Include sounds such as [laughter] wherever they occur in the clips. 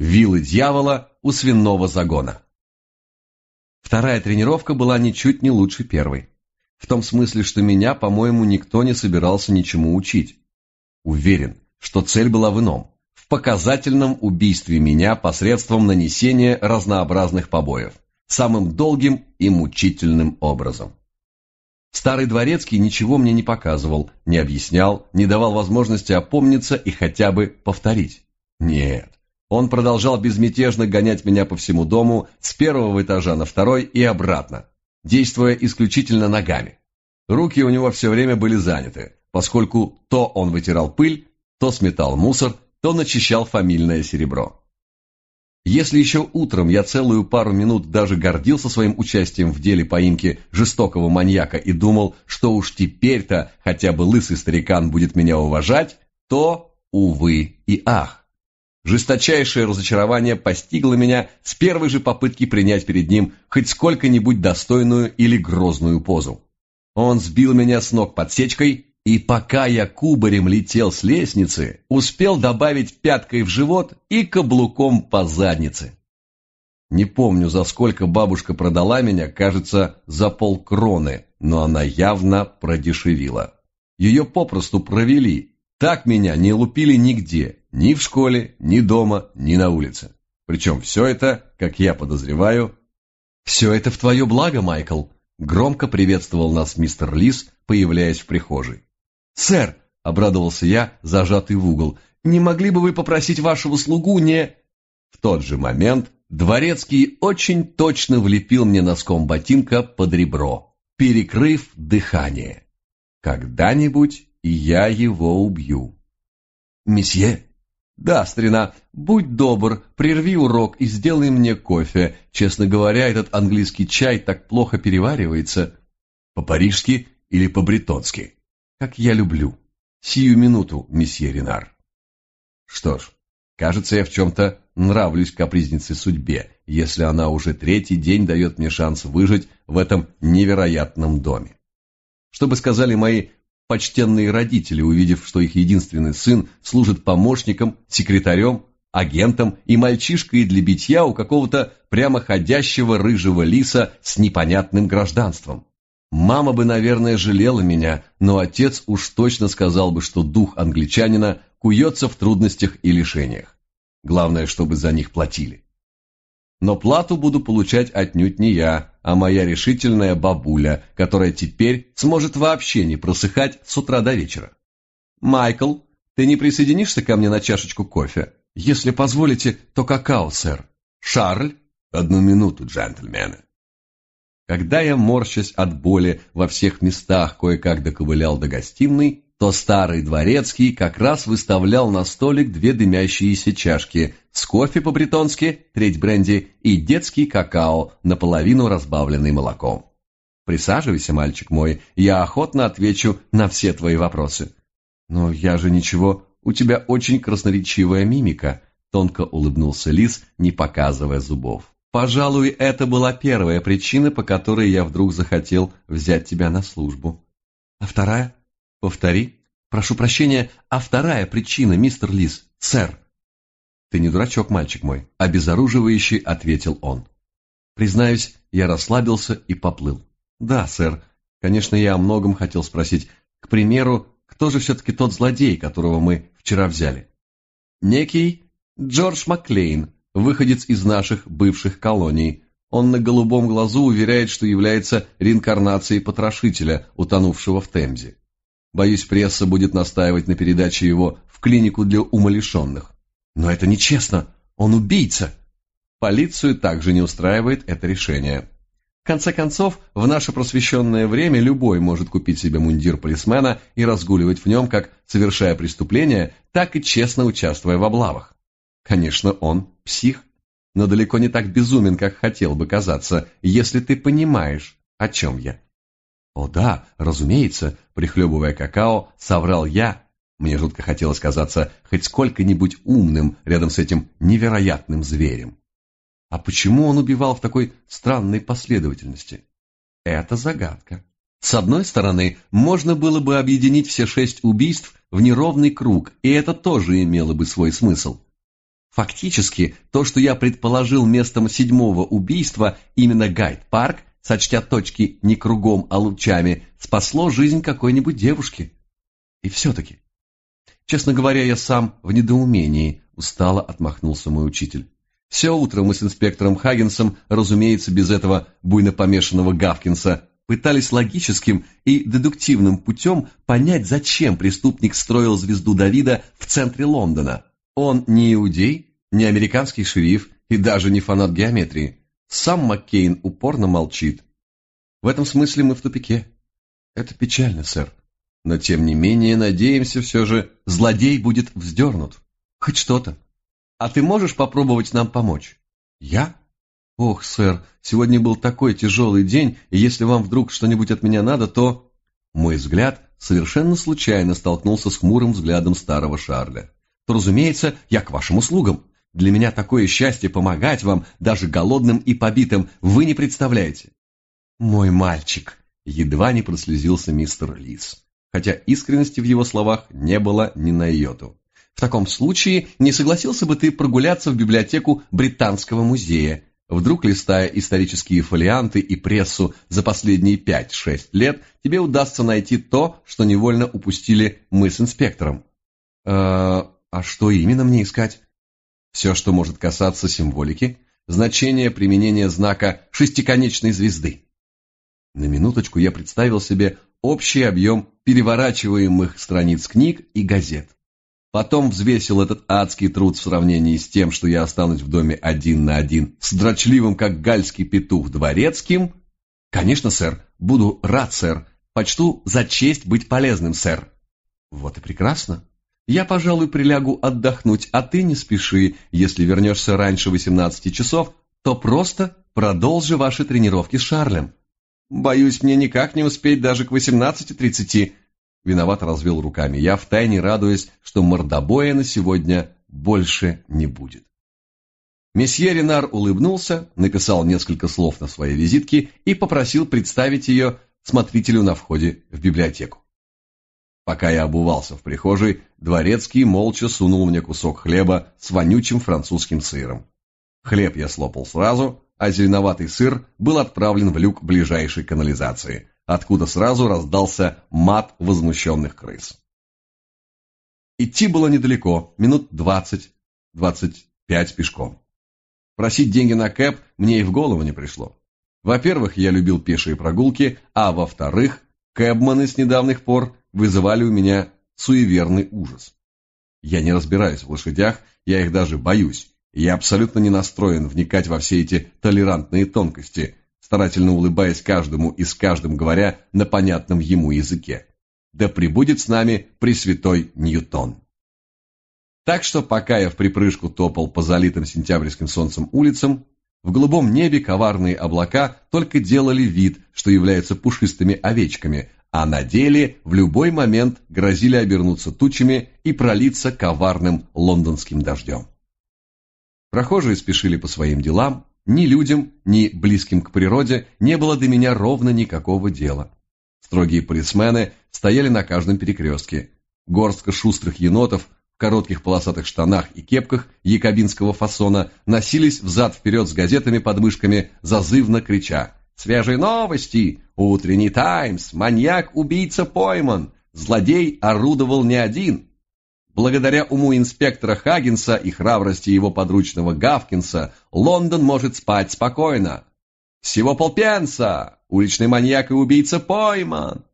Вилы дьявола у свиного загона. Вторая тренировка была ничуть не лучше первой. В том смысле, что меня, по-моему, никто не собирался ничему учить. Уверен, что цель была в ином – в показательном убийстве меня посредством нанесения разнообразных побоев, самым долгим и мучительным образом. Старый дворецкий ничего мне не показывал, не объяснял, не давал возможности опомниться и хотя бы повторить. Нет, он продолжал безмятежно гонять меня по всему дому с первого этажа на второй и обратно, действуя исключительно ногами. Руки у него все время были заняты, поскольку то он вытирал пыль, то сметал мусор, то начищал фамильное серебро. Если еще утром я целую пару минут даже гордился своим участием в деле поимки жестокого маньяка и думал, что уж теперь-то хотя бы лысый старикан будет меня уважать, то, увы и ах. Жесточайшее разочарование постигло меня с первой же попытки принять перед ним хоть сколько-нибудь достойную или грозную позу. Он сбил меня с ног подсечкой, и пока я кубарем летел с лестницы, успел добавить пяткой в живот и каблуком по заднице. Не помню, за сколько бабушка продала меня, кажется, за полкроны, но она явно продешевила. Ее попросту провели. Так меня не лупили нигде, ни в школе, ни дома, ни на улице. Причем все это, как я подозреваю... «Все это в твое благо, Майкл», — громко приветствовал нас мистер Лис, появляясь в прихожей. «Сэр!» — обрадовался я, зажатый в угол. «Не могли бы вы попросить вашего слугу не...» В тот же момент Дворецкий очень точно влепил мне носком ботинка под ребро, перекрыв дыхание. «Когда-нибудь я его убью». «Месье?» «Да, старина, будь добр, прерви урок и сделай мне кофе. Честно говоря, этот английский чай так плохо переваривается. По-парижски или по-бретонски?» как я люблю. Сию минуту, месье Ренар. Что ж, кажется, я в чем-то нравлюсь капризнице судьбе, если она уже третий день дает мне шанс выжить в этом невероятном доме. Что бы сказали мои почтенные родители, увидев, что их единственный сын служит помощником, секретарем, агентом и мальчишкой для битья у какого-то прямоходящего рыжего лиса с непонятным гражданством. Мама бы, наверное, жалела меня, но отец уж точно сказал бы, что дух англичанина куется в трудностях и лишениях. Главное, чтобы за них платили. Но плату буду получать отнюдь не я, а моя решительная бабуля, которая теперь сможет вообще не просыхать с утра до вечера. «Майкл, ты не присоединишься ко мне на чашечку кофе? Если позволите, то какао, сэр. Шарль?» «Одну минуту, джентльмены». Когда я, морщась от боли во всех местах, кое-как доковылял до гостиной, то старый дворецкий как раз выставлял на столик две дымящиеся чашки с кофе по-бретонски, треть бренди и детский какао, наполовину разбавленный молоком. «Присаживайся, мальчик мой, я охотно отвечу на все твои вопросы». «Но я же ничего, у тебя очень красноречивая мимика», — тонко улыбнулся лис, не показывая зубов. Пожалуй, это была первая причина, по которой я вдруг захотел взять тебя на службу. А вторая? Повтори. Прошу прощения, а вторая причина, мистер Лис, сэр. Ты не дурачок, мальчик мой, обезоруживающий ответил он. Признаюсь, я расслабился и поплыл. Да, сэр, конечно, я о многом хотел спросить. К примеру, кто же все-таки тот злодей, которого мы вчера взяли? Некий Джордж Маклейн, выходец из наших бывших колоний. Он на голубом глазу уверяет, что является реинкарнацией потрошителя, утонувшего в Темзе. Боюсь, пресса будет настаивать на передаче его в клинику для умалишенных. Но это нечестно, он убийца. Полицию также не устраивает это решение. В конце концов, в наше просвещенное время любой может купить себе мундир полисмена и разгуливать в нем, как совершая преступления, так и честно участвуя в облавах. Конечно, он псих, но далеко не так безумен, как хотел бы казаться, если ты понимаешь, о чем я. О да, разумеется, прихлебывая какао, соврал я. Мне жутко хотелось казаться хоть сколько-нибудь умным рядом с этим невероятным зверем. А почему он убивал в такой странной последовательности? Это загадка. С одной стороны, можно было бы объединить все шесть убийств в неровный круг, и это тоже имело бы свой смысл. Фактически, то, что я предположил местом седьмого убийства, именно Гайд-парк, сочтя точки не кругом, а лучами, спасло жизнь какой-нибудь девушки. И все-таки. Честно говоря, я сам в недоумении, устало отмахнулся мой учитель. Все утро мы с инспектором Хагенсом, разумеется, без этого буйно помешанного Гавкинса, пытались логическим и дедуктивным путем понять, зачем преступник строил звезду Давида в центре Лондона. Он не иудей, не американский шериф и даже не фанат геометрии. Сам Маккейн упорно молчит. В этом смысле мы в тупике. Это печально, сэр. Но тем не менее, надеемся все же, злодей будет вздернут. Хоть что-то. А ты можешь попробовать нам помочь? Я? Ох, сэр, сегодня был такой тяжелый день, и если вам вдруг что-нибудь от меня надо, то... Мой взгляд совершенно случайно столкнулся с хмурым взглядом старого Шарля. То, разумеется, я к вашим услугам. Для меня такое счастье помогать вам, даже голодным и побитым, вы не представляете. Мой мальчик, едва не прослезился мистер Лис, хотя искренности в его словах не было ни на йоту. В таком случае не согласился бы ты прогуляться в библиотеку Британского музея, вдруг листая исторические фолианты и прессу за последние 5-6 лет, тебе удастся найти то, что невольно упустили мы с инспектором. Э, а что именно мне искать? Все, что может касаться символики, значение применения знака шестиконечной звезды. На минуточку я представил себе общий объем переворачиваемых страниц книг и газет. Потом взвесил этот адский труд в сравнении с тем, что я останусь в доме один на один с дрочливым, как гальский петух, дворецким. Конечно, сэр, буду рад, сэр. Почту за честь быть полезным, сэр. Вот и прекрасно. Я, пожалуй, прилягу отдохнуть, а ты не спеши. Если вернешься раньше 18 часов, то просто продолжи ваши тренировки с Шарлем. Боюсь, мне никак не успеть даже к 18.30. Виновато развел руками. Я втайне радуюсь, что мордобоя на сегодня больше не будет. Месье Ренар улыбнулся, написал несколько слов на своей визитке и попросил представить ее смотрителю на входе в библиотеку. Пока я обувался в прихожей, дворецкий молча сунул мне кусок хлеба с вонючим французским сыром. Хлеб я слопал сразу, а зеленоватый сыр был отправлен в люк ближайшей канализации, откуда сразу раздался мат возмущенных крыс. Идти было недалеко, минут двадцать, двадцать пять пешком. Просить деньги на кэп мне и в голову не пришло. Во-первых, я любил пешие прогулки, а во-вторых, кэбманы с недавних пор вызывали у меня суеверный ужас. Я не разбираюсь в лошадях, я их даже боюсь, я абсолютно не настроен вникать во все эти толерантные тонкости, старательно улыбаясь каждому и с каждым говоря на понятном ему языке. Да пребудет с нами Пресвятой Ньютон. Так что пока я в припрыжку топал по залитым сентябрьским солнцем улицам, в голубом небе коварные облака только делали вид, что являются пушистыми овечками, а на деле в любой момент грозили обернуться тучами и пролиться коварным лондонским дождем. Прохожие спешили по своим делам, ни людям, ни близким к природе не было до меня ровно никакого дела. Строгие полисмены стояли на каждом перекрестке. Горстка шустрых енотов в коротких полосатых штанах и кепках якобинского фасона носились взад-вперед с газетами под мышками, зазывно крича «Свежие новости! Утренний Таймс! Маньяк-убийца пойман! Злодей орудовал не один!» Благодаря уму инспектора Хаггинса и храбрости его подручного Гавкинса, Лондон может спать спокойно. Всего полпенса! Уличный маньяк и убийца пойман!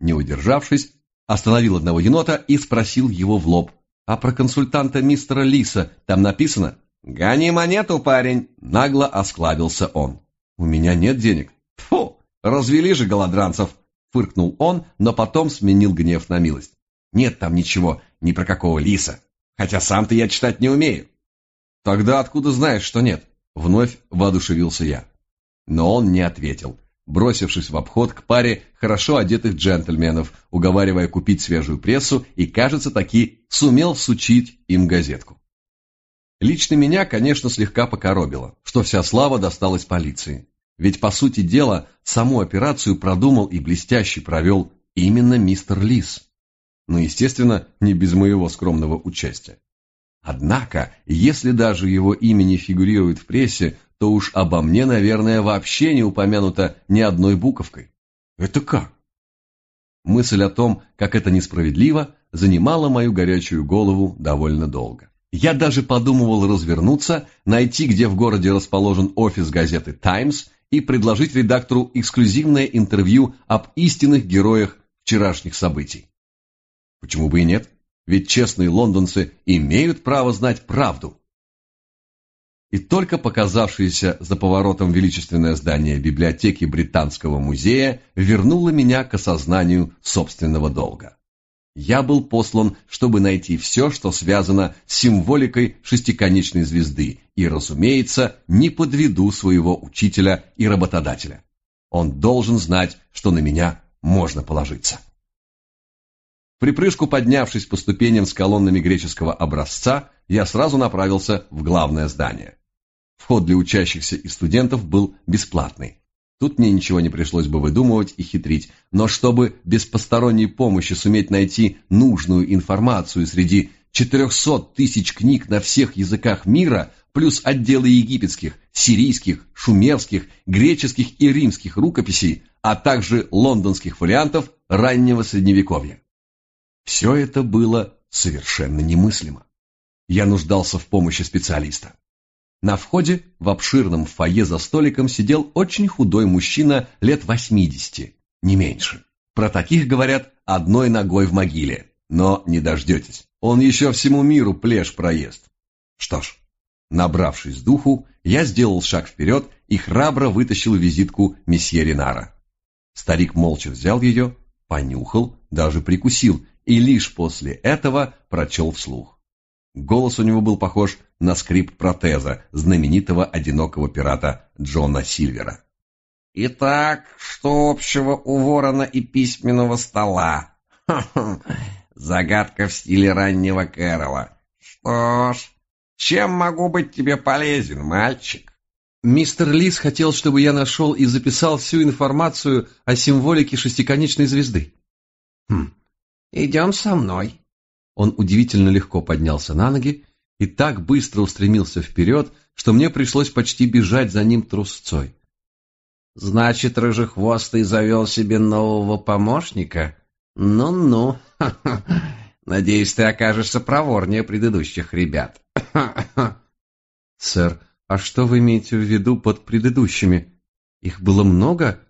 Не удержавшись, остановил одного енота и спросил его в лоб. «А про консультанта мистера Лиса там написано?» «Гони монету, парень!» — нагло осклабился он. «У меня нет денег». «Фу! Развели же голодранцев!» — фыркнул он, но потом сменил гнев на милость. «Нет там ничего, ни про какого лиса. Хотя сам-то я читать не умею. Тогда откуда знаешь, что нет? Вновь воодушевился я. Но он не ответил, бросившись в обход к паре хорошо одетых джентльменов, уговаривая купить свежую прессу и, кажется, таки сумел всучить им газетку. Лично меня, конечно, слегка покоробило, что вся слава досталась полиции. Ведь, по сути дела, саму операцию продумал и блестяще провел именно мистер Лис но, естественно, не без моего скромного участия. Однако, если даже его имя не фигурирует в прессе, то уж обо мне, наверное, вообще не упомянуто ни одной буковкой. Это как? Мысль о том, как это несправедливо, занимала мою горячую голову довольно долго. Я даже подумывал развернуться, найти, где в городе расположен офис газеты «Таймс» и предложить редактору эксклюзивное интервью об истинных героях вчерашних событий. Почему бы и нет? Ведь честные лондонцы имеют право знать правду. И только показавшееся за поворотом величественное здание библиотеки Британского музея вернуло меня к осознанию собственного долга. Я был послан, чтобы найти все, что связано с символикой шестиконечной звезды, и, разумеется, не подведу своего учителя и работодателя. Он должен знать, что на меня можно положиться. Припрыжку поднявшись по ступеням с колоннами греческого образца, я сразу направился в главное здание. Вход для учащихся и студентов был бесплатный. Тут мне ничего не пришлось бы выдумывать и хитрить, но чтобы без посторонней помощи суметь найти нужную информацию среди 400 тысяч книг на всех языках мира, плюс отделы египетских, сирийских, шумерских, греческих и римских рукописей, а также лондонских вариантов раннего средневековья. Все это было совершенно немыслимо. Я нуждался в помощи специалиста. На входе в обширном фойе за столиком сидел очень худой мужчина лет 80, не меньше. Про таких говорят одной ногой в могиле, но не дождетесь. Он еще всему миру плешь проест. Что ж, набравшись духу, я сделал шаг вперед и храбро вытащил визитку месье Ренара. Старик молча взял ее, понюхал, даже прикусил и лишь после этого прочел вслух. Голос у него был похож на скрип протеза знаменитого одинокого пирата Джона Сильвера. «Итак, что общего у ворона и письменного стола? Ха [laughs] -ха, загадка в стиле раннего Кэрола. Что ж, чем могу быть тебе полезен, мальчик?» Мистер Лис хотел, чтобы я нашел и записал всю информацию о символике шестиконечной звезды. Хм, «Идем со мной». Он удивительно легко поднялся на ноги и так быстро устремился вперед, что мне пришлось почти бежать за ним трусцой. «Значит, Рыжехвостый завел себе нового помощника? Ну-ну, [laughs] надеюсь, ты окажешься проворнее предыдущих ребят». [coughs] «Сэр, а что вы имеете в виду под предыдущими? Их было много?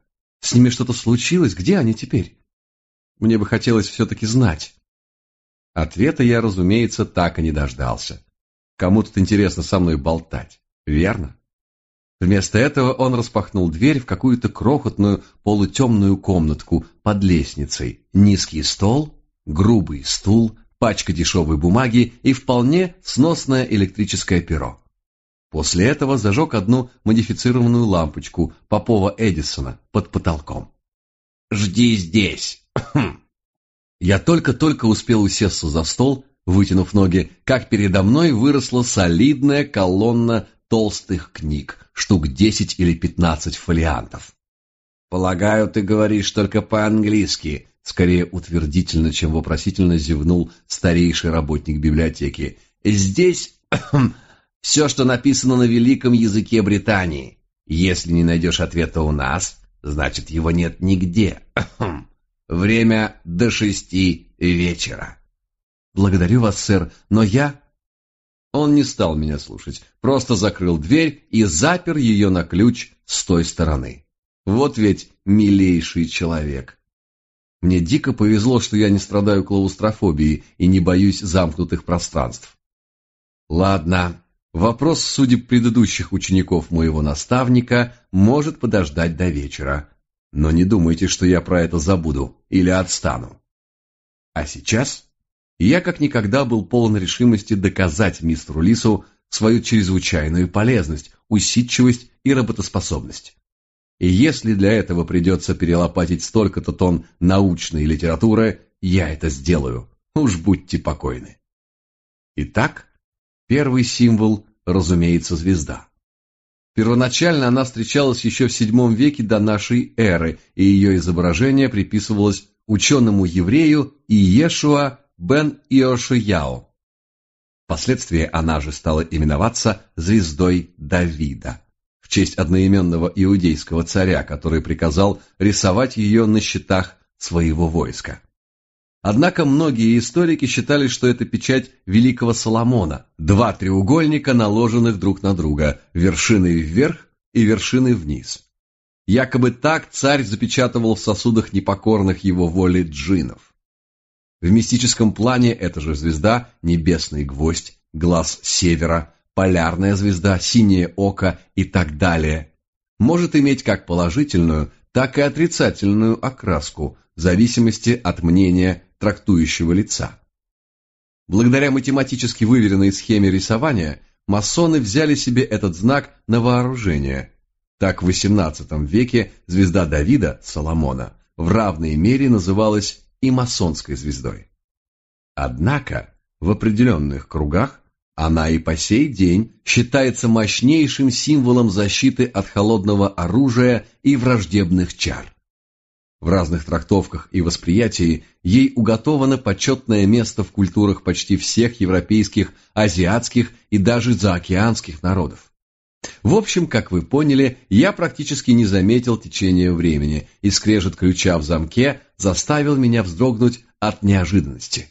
С ними что-то случилось? Где они теперь?» Мне бы хотелось все-таки знать. Ответа я, разумеется, так и не дождался. Кому тут интересно со мной болтать, верно? Вместо этого он распахнул дверь в какую-то крохотную полутемную комнатку под лестницей. Низкий стол, грубый стул, пачка дешевой бумаги и вполне сносное электрическое перо. После этого зажег одну модифицированную лампочку Попова Эдисона под потолком. «Жди здесь!» Я только-только успел усесться за стол, вытянув ноги, как передо мной выросла солидная колонна толстых книг, штук десять или пятнадцать фолиантов. «Полагаю, ты говоришь только по-английски», скорее утвердительно, чем вопросительно зевнул старейший работник библиотеки. «Здесь [clears throat] все, что написано на великом языке Британии. Если не найдешь ответа у нас, значит, его нет нигде. [clears throat] Время до шести вечера. Благодарю вас, сэр, но я... Он не стал меня слушать, просто закрыл дверь и запер ее на ключ с той стороны. Вот ведь милейший человек. Мне дико повезло, что я не страдаю клаустрофобией и не боюсь замкнутых пространств. Ладно, вопрос судеб предыдущих учеников моего наставника может подождать до вечера. Но не думайте, что я про это забуду или отстану. А сейчас я как никогда был полон решимости доказать мистеру Лису свою чрезвычайную полезность, усидчивость и работоспособность. И если для этого придется перелопатить столько-то тонн научной литературы, я это сделаю. Уж будьте покойны. Итак, первый символ, разумеется, звезда. Первоначально она встречалась еще в VII веке до нашей эры, и ее изображение приписывалось ученому-еврею Иешуа бен Иошияу. Впоследствии она же стала именоваться звездой Давида в честь одноименного иудейского царя, который приказал рисовать ее на щитах своего войска. Однако многие историки считали, что это печать великого Соломона, два треугольника, наложенных друг на друга, вершиной вверх и вершиной вниз. Якобы так царь запечатывал в сосудах непокорных его воли джинов. В мистическом плане эта же звезда – небесный гвоздь, глаз севера, полярная звезда, синее око и так далее – может иметь как положительную, так и отрицательную окраску в зависимости от мнения трактующего лица. Благодаря математически выверенной схеме рисования масоны взяли себе этот знак на вооружение. Так в XVIII веке звезда Давида, Соломона, в равной мере называлась и масонской звездой. Однако в определенных кругах она и по сей день считается мощнейшим символом защиты от холодного оружия и враждебных чар. В разных трактовках и восприятии ей уготовано почетное место в культурах почти всех европейских, азиатских и даже заокеанских народов. В общем, как вы поняли, я практически не заметил течения времени, и скрежет ключа в замке заставил меня вздрогнуть от неожиданности.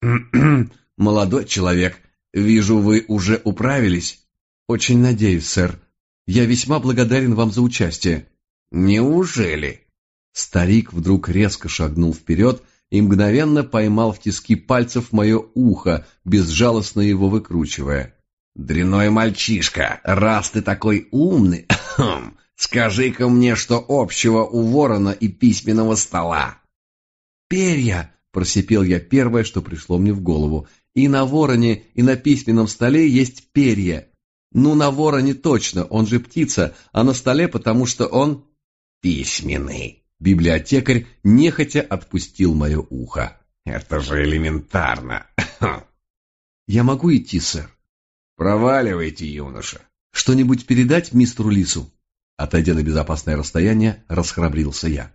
[clears throat] «Молодой человек, вижу, вы уже управились?» «Очень надеюсь, сэр. Я весьма благодарен вам за участие». «Неужели?» Старик вдруг резко шагнул вперед и мгновенно поймал в тиски пальцев мое ухо, безжалостно его выкручивая. «Дряной мальчишка, раз ты такой умный, скажи-ка мне, что общего у ворона и письменного стола?» «Перья!» — просипел я первое, что пришло мне в голову. «И на вороне, и на письменном столе есть перья. Ну, на вороне точно, он же птица, а на столе, потому что он...» «Письменный!» Библиотекарь нехотя отпустил мое ухо. «Это же элементарно!» «Я могу идти, сэр?» «Проваливайте, юноша!» «Что-нибудь передать мистеру Лису?» Отойдя на безопасное расстояние, расхрабрился я.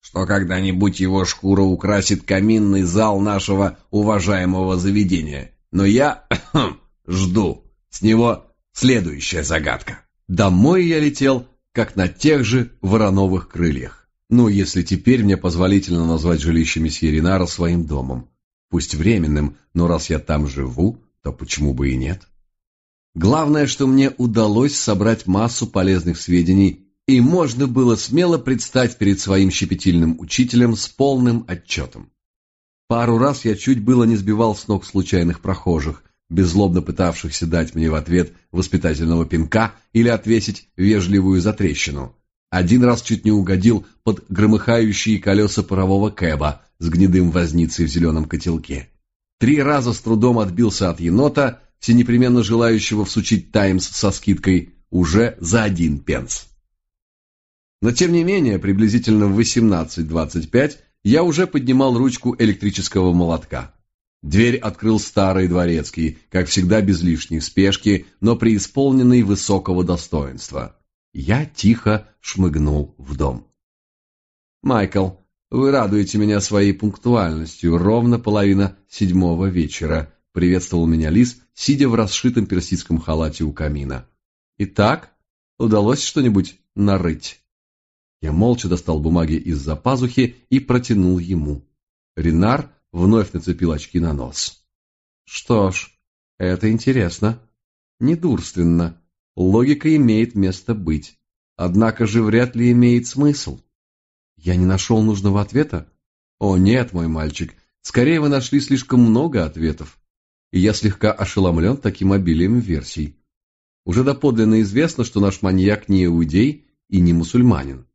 «Что когда-нибудь его шкура украсит каминный зал нашего уважаемого заведения. Но я [clears throat] жду. С него следующая загадка». Домой я летел, как на тех же вороновых крыльях. Ну, если теперь мне позволительно назвать жилище месье Ринара своим домом. Пусть временным, но раз я там живу, то почему бы и нет? Главное, что мне удалось собрать массу полезных сведений, и можно было смело предстать перед своим щепетильным учителем с полным отчетом. Пару раз я чуть было не сбивал с ног случайных прохожих, беззлобно пытавшихся дать мне в ответ воспитательного пинка или отвесить вежливую затрещину. Один раз чуть не угодил под громыхающие колеса парового кэба с гнедым возницей в зеленом котелке. Три раза с трудом отбился от енота, все непременно желающего всучить «Таймс» со скидкой уже за один пенс. Но тем не менее, приблизительно в 18.25 я уже поднимал ручку электрического молотка. Дверь открыл старый дворецкий, как всегда без лишней спешки, но преисполненный высокого достоинства. Я тихо шмыгнул в дом. «Майкл, вы радуете меня своей пунктуальностью, ровно половина седьмого вечера», приветствовал меня Лис, сидя в расшитом персидском халате у камина. «Итак, удалось что-нибудь нарыть?» Я молча достал бумаги из-за пазухи и протянул ему. Ренар вновь нацепил очки на нос. «Что ж, это интересно. Недурственно. Логика имеет место быть. Однако же вряд ли имеет смысл. Я не нашел нужного ответа? О нет, мой мальчик, скорее вы нашли слишком много ответов и я слегка ошеломлен таким обилием версий. Уже доподлинно известно, что наш маньяк не иудей и не мусульманин.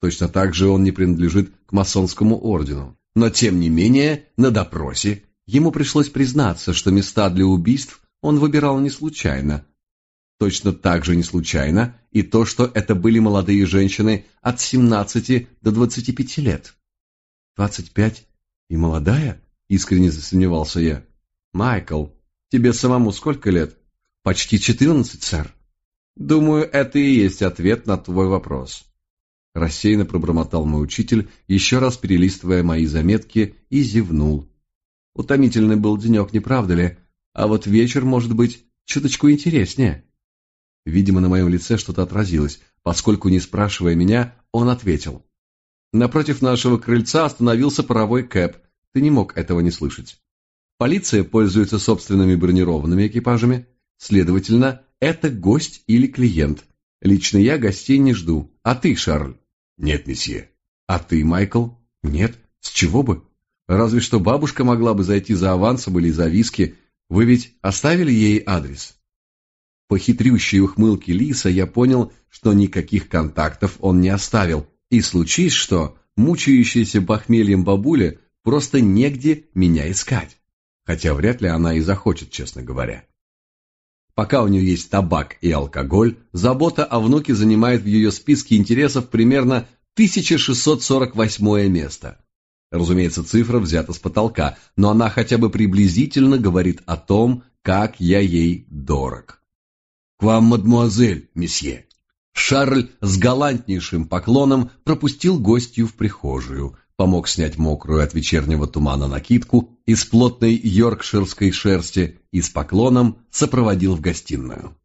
Точно так же он не принадлежит к масонскому ордену. Но, тем не менее, на допросе ему пришлось признаться, что места для убийств он выбирал не случайно. Точно так же не случайно и то, что это были молодые женщины от 17 до 25 лет. «25 и молодая?» – искренне засомневался я. «Майкл, тебе самому сколько лет?» «Почти четырнадцать, сэр». «Думаю, это и есть ответ на твой вопрос». Рассеянно пробормотал мой учитель, еще раз перелистывая мои заметки, и зевнул. Утомительный был денек, не правда ли? а вот вечер может быть чуточку интереснее. Видимо, на моем лице что-то отразилось, поскольку, не спрашивая меня, он ответил. Напротив нашего крыльца остановился паровой кэп. Ты не мог этого не слышать. Полиция пользуется собственными бронированными экипажами. Следовательно, это гость или клиент. Лично я гостей не жду. А ты, Шарль? Нет, месье. А ты, Майкл? Нет. С чего бы? Разве что бабушка могла бы зайти за авансом или за виски. Вы ведь оставили ей адрес? По хитрющей ухмылке Лиса я понял, что никаких контактов он не оставил. И случись что, мучающаяся похмельем бабуля просто негде меня искать хотя вряд ли она и захочет, честно говоря. Пока у нее есть табак и алкоголь, забота о внуке занимает в ее списке интересов примерно 1648 место. Разумеется, цифра взята с потолка, но она хотя бы приблизительно говорит о том, как я ей дорог. «К вам, мадмуазель, месье!» Шарль с галантнейшим поклоном пропустил гостью в прихожую, помог снять мокрую от вечернего тумана накидку из плотной йоркширской шерсти и с поклоном сопроводил в гостиную.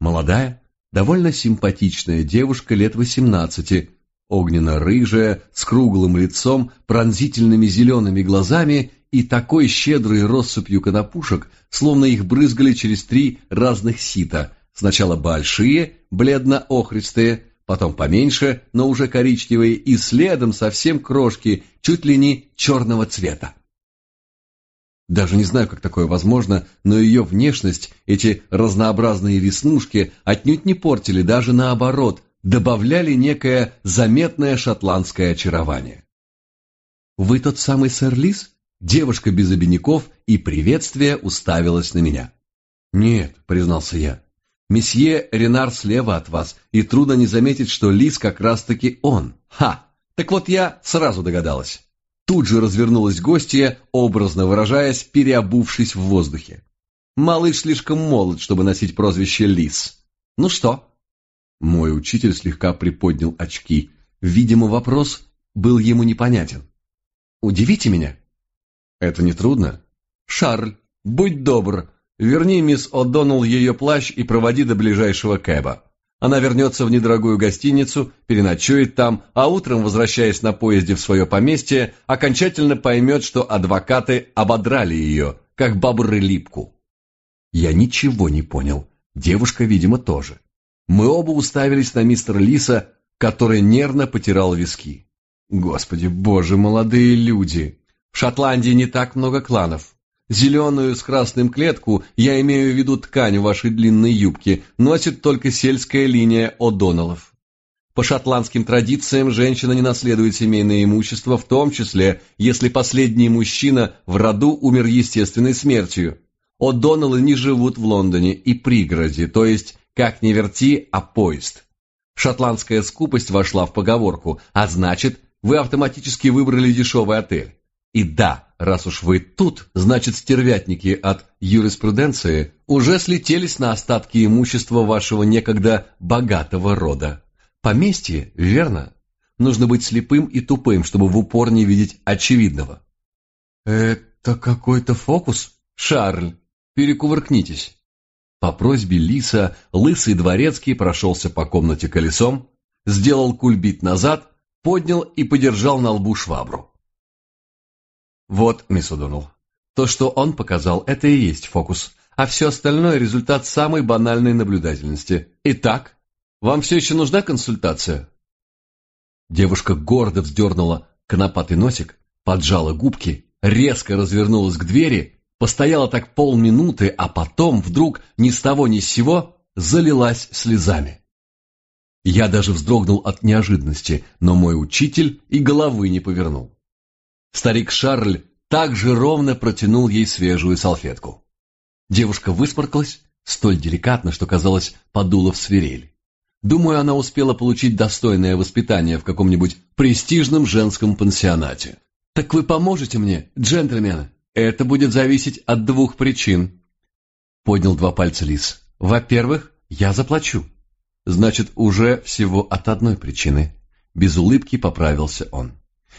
Молодая, довольно симпатичная девушка лет восемнадцати, огненно-рыжая, с круглым лицом, пронзительными зелеными глазами и такой щедрой россыпью конопушек, словно их брызгали через три разных сита, сначала большие, бледно-охристые, потом поменьше, но уже коричневые, и следом совсем крошки, чуть ли не черного цвета. Даже не знаю, как такое возможно, но ее внешность, эти разнообразные веснушки отнюдь не портили, даже наоборот, добавляли некое заметное шотландское очарование. «Вы тот самый сэр Лис?» Девушка без обиняков и приветствия уставилась на меня. «Нет», — признался я, Месье Ренар слева от вас, и трудно не заметить, что Лис как раз-таки он. Ха! Так вот я сразу догадалась. Тут же развернулась гостья, образно выражаясь, переобувшись в воздухе. Малыш слишком молод, чтобы носить прозвище Лис. Ну что? Мой учитель слегка приподнял очки. Видимо, вопрос был ему непонятен. Удивите меня. Это не трудно. Шарль, будь добр, Верни, мисс О'Доннелл, ее плащ и проводи до ближайшего кэба. Она вернется в недорогую гостиницу, переночует там, а утром, возвращаясь на поезде в свое поместье, окончательно поймет, что адвокаты ободрали ее, как бобры липку. Я ничего не понял. Девушка, видимо, тоже. Мы оба уставились на мистера Лиса, который нервно потирал виски. Господи, боже, молодые люди! В Шотландии не так много кланов. Зеленую с красным клетку, я имею в виду ткань вашей длинной юбки, носит только сельская линия О'Доннеллов. По шотландским традициям женщина не наследует семейное имущество, в том числе, если последний мужчина в роду умер естественной смертью. О'Доннеллы не живут в Лондоне и пригороде, то есть, как ни верти, а поезд. Шотландская скупость вошла в поговорку, а значит, вы автоматически выбрали дешевый отель. И да, раз уж вы тут, значит стервятники от юриспруденции уже слетелись на остатки имущества вашего некогда богатого рода. Поместье, верно? Нужно быть слепым и тупым, чтобы в упор не видеть очевидного. Это какой-то фокус, Шарль. Перекувыркнитесь. По просьбе Лиса лысый дворецкий прошелся по комнате колесом, сделал кульбит назад, поднял и подержал на лбу швабру. Вот, мисс Удонал, то, что он показал, это и есть фокус, а все остальное – результат самой банальной наблюдательности. Итак, вам все еще нужна консультация? Девушка гордо вздернула конопатый носик, поджала губки, резко развернулась к двери, постояла так полминуты, а потом вдруг ни с того ни с сего залилась слезами. Я даже вздрогнул от неожиданности, но мой учитель и головы не повернул. Старик Шарль также ровно протянул ей свежую салфетку. Девушка высморкалась столь деликатно, что, казалось, подула в свирель. Думаю, она успела получить достойное воспитание в каком-нибудь престижном женском пансионате. «Так вы поможете мне, джентльмены?» «Это будет зависеть от двух причин», — поднял два пальца Лис. «Во-первых, я заплачу». «Значит, уже всего от одной причины». Без улыбки поправился он.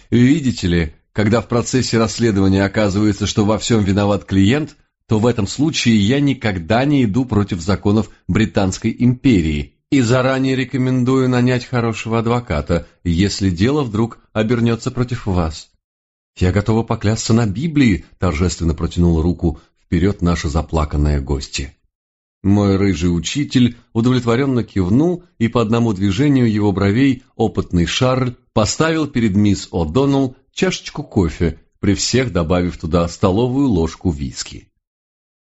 «Видите ли, когда в процессе расследования оказывается, что во всем виноват клиент, то в этом случае я никогда не иду против законов Британской империи и заранее рекомендую нанять хорошего адвоката, если дело вдруг обернется против вас. Я готова поклясться на Библии, торжественно протянула руку вперед наша заплаканная гостья. Мой рыжий учитель удовлетворенно кивнул, и по одному движению его бровей опытный Шарль поставил перед мисс О'Доннелл чашечку кофе, при всех добавив туда столовую ложку виски.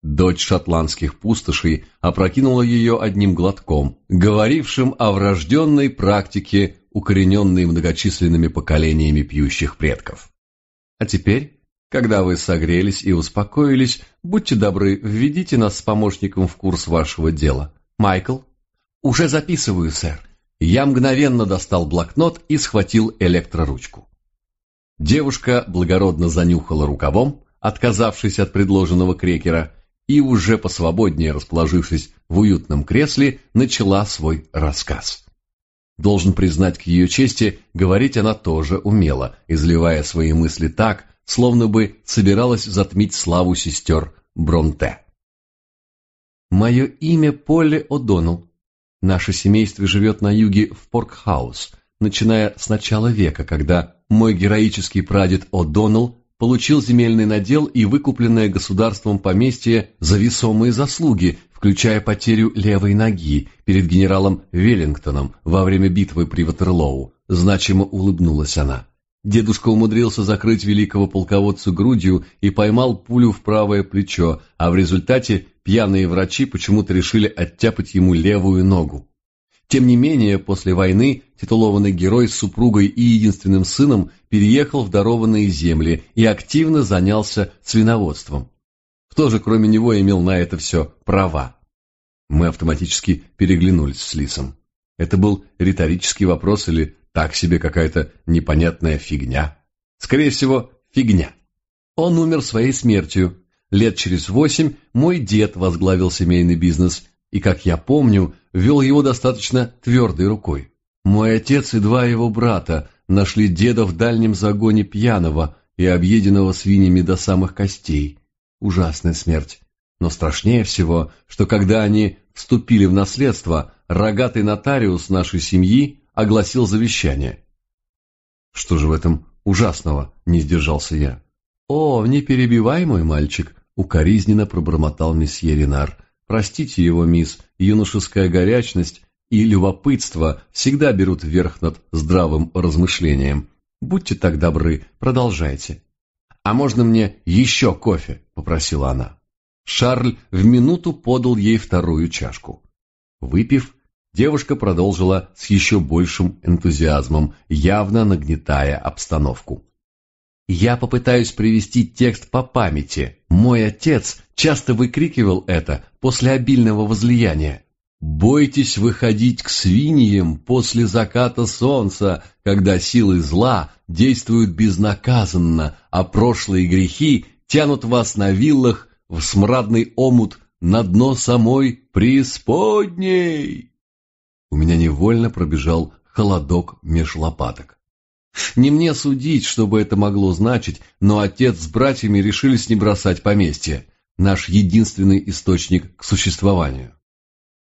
Дочь шотландских пустошей опрокинула ее одним глотком, говорившим о врожденной практике, укорененной многочисленными поколениями пьющих предков. А теперь, когда вы согрелись и успокоились, будьте добры, введите нас с помощником в курс вашего дела. Майкл? Уже записываю, сэр. Я мгновенно достал блокнот и схватил электроручку. Девушка благородно занюхала рукавом, отказавшись от предложенного крекера, и уже посвободнее расположившись в уютном кресле, начала свой рассказ. Должен признать к ее чести, говорить она тоже умела, изливая свои мысли так, словно бы собиралась затмить славу сестер Бронте. «Мое имя Полли О'Доннелл. Наше семейство живет на юге в Поркхаус, начиная с начала века, когда мой героический прадед О'Доннелл получил земельный надел и выкупленное государством поместье за весомые заслуги, включая потерю левой ноги перед генералом Веллингтоном во время битвы при Ватерлоу. Значимо улыбнулась она. Дедушка умудрился закрыть великого полководца грудью и поймал пулю в правое плечо, а в результате пьяные врачи почему-то решили оттяпать ему левую ногу. Тем не менее, после войны титулованный герой с супругой и единственным сыном переехал в дарованные земли и активно занялся свиноводством. Кто же, кроме него, имел на это все права? Мы автоматически переглянулись с Лисом. Это был риторический вопрос или так себе какая-то непонятная фигня? Скорее всего, фигня. Он умер своей смертью. Лет через восемь мой дед возглавил семейный бизнес и, как я помню, вел его достаточно твердой рукой. Мой отец и два его брата нашли деда в дальнем загоне пьяного и объеденного свиньями до самых костей. Ужасная смерть. Но страшнее всего, что когда они вступили в наследство, рогатый нотариус нашей семьи огласил завещание. Что же в этом ужасного, не сдержался я. О, не перебивай, мой мальчик, укоризненно пробормотал месье Ренар. Простите его, мисс, юношеская горячность и любопытство всегда берут верх над здравым размышлением. Будьте так добры, продолжайте. «А можно мне еще кофе?» – попросила она. Шарль в минуту подал ей вторую чашку. Выпив, девушка продолжила с еще большим энтузиазмом, явно нагнетая обстановку. Я попытаюсь привести текст по памяти. Мой отец часто выкрикивал это после обильного возлияния. «Бойтесь выходить к свиньям после заката солнца, когда силы зла действуют безнаказанно, а прошлые грехи тянут вас на виллах в смрадный омут на дно самой преисподней». У меня невольно пробежал холодок меж лопаток. Не мне судить, что бы это могло значить, но отец с братьями решились не бросать поместье, наш единственный источник к существованию.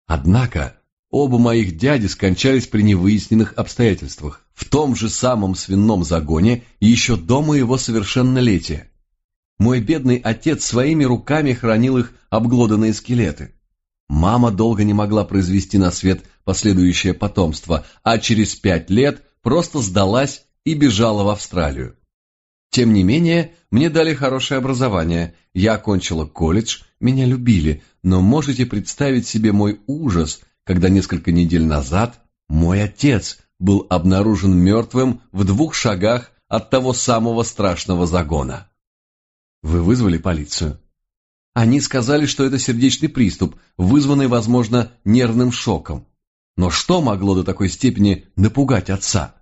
Однако оба моих дяди скончались при невыясненных обстоятельствах, в том же самом свином загоне еще до моего совершеннолетия. Мой бедный отец своими руками хранил их обглоданные скелеты. Мама долго не могла произвести на свет последующее потомство, а через пять лет просто сдалась и бежала в Австралию. Тем не менее, мне дали хорошее образование, я окончила колледж, меня любили, но можете представить себе мой ужас, когда несколько недель назад мой отец был обнаружен мертвым в двух шагах от того самого страшного загона. Вы вызвали полицию? Они сказали, что это сердечный приступ, вызванный, возможно, нервным шоком. Но что могло до такой степени напугать отца?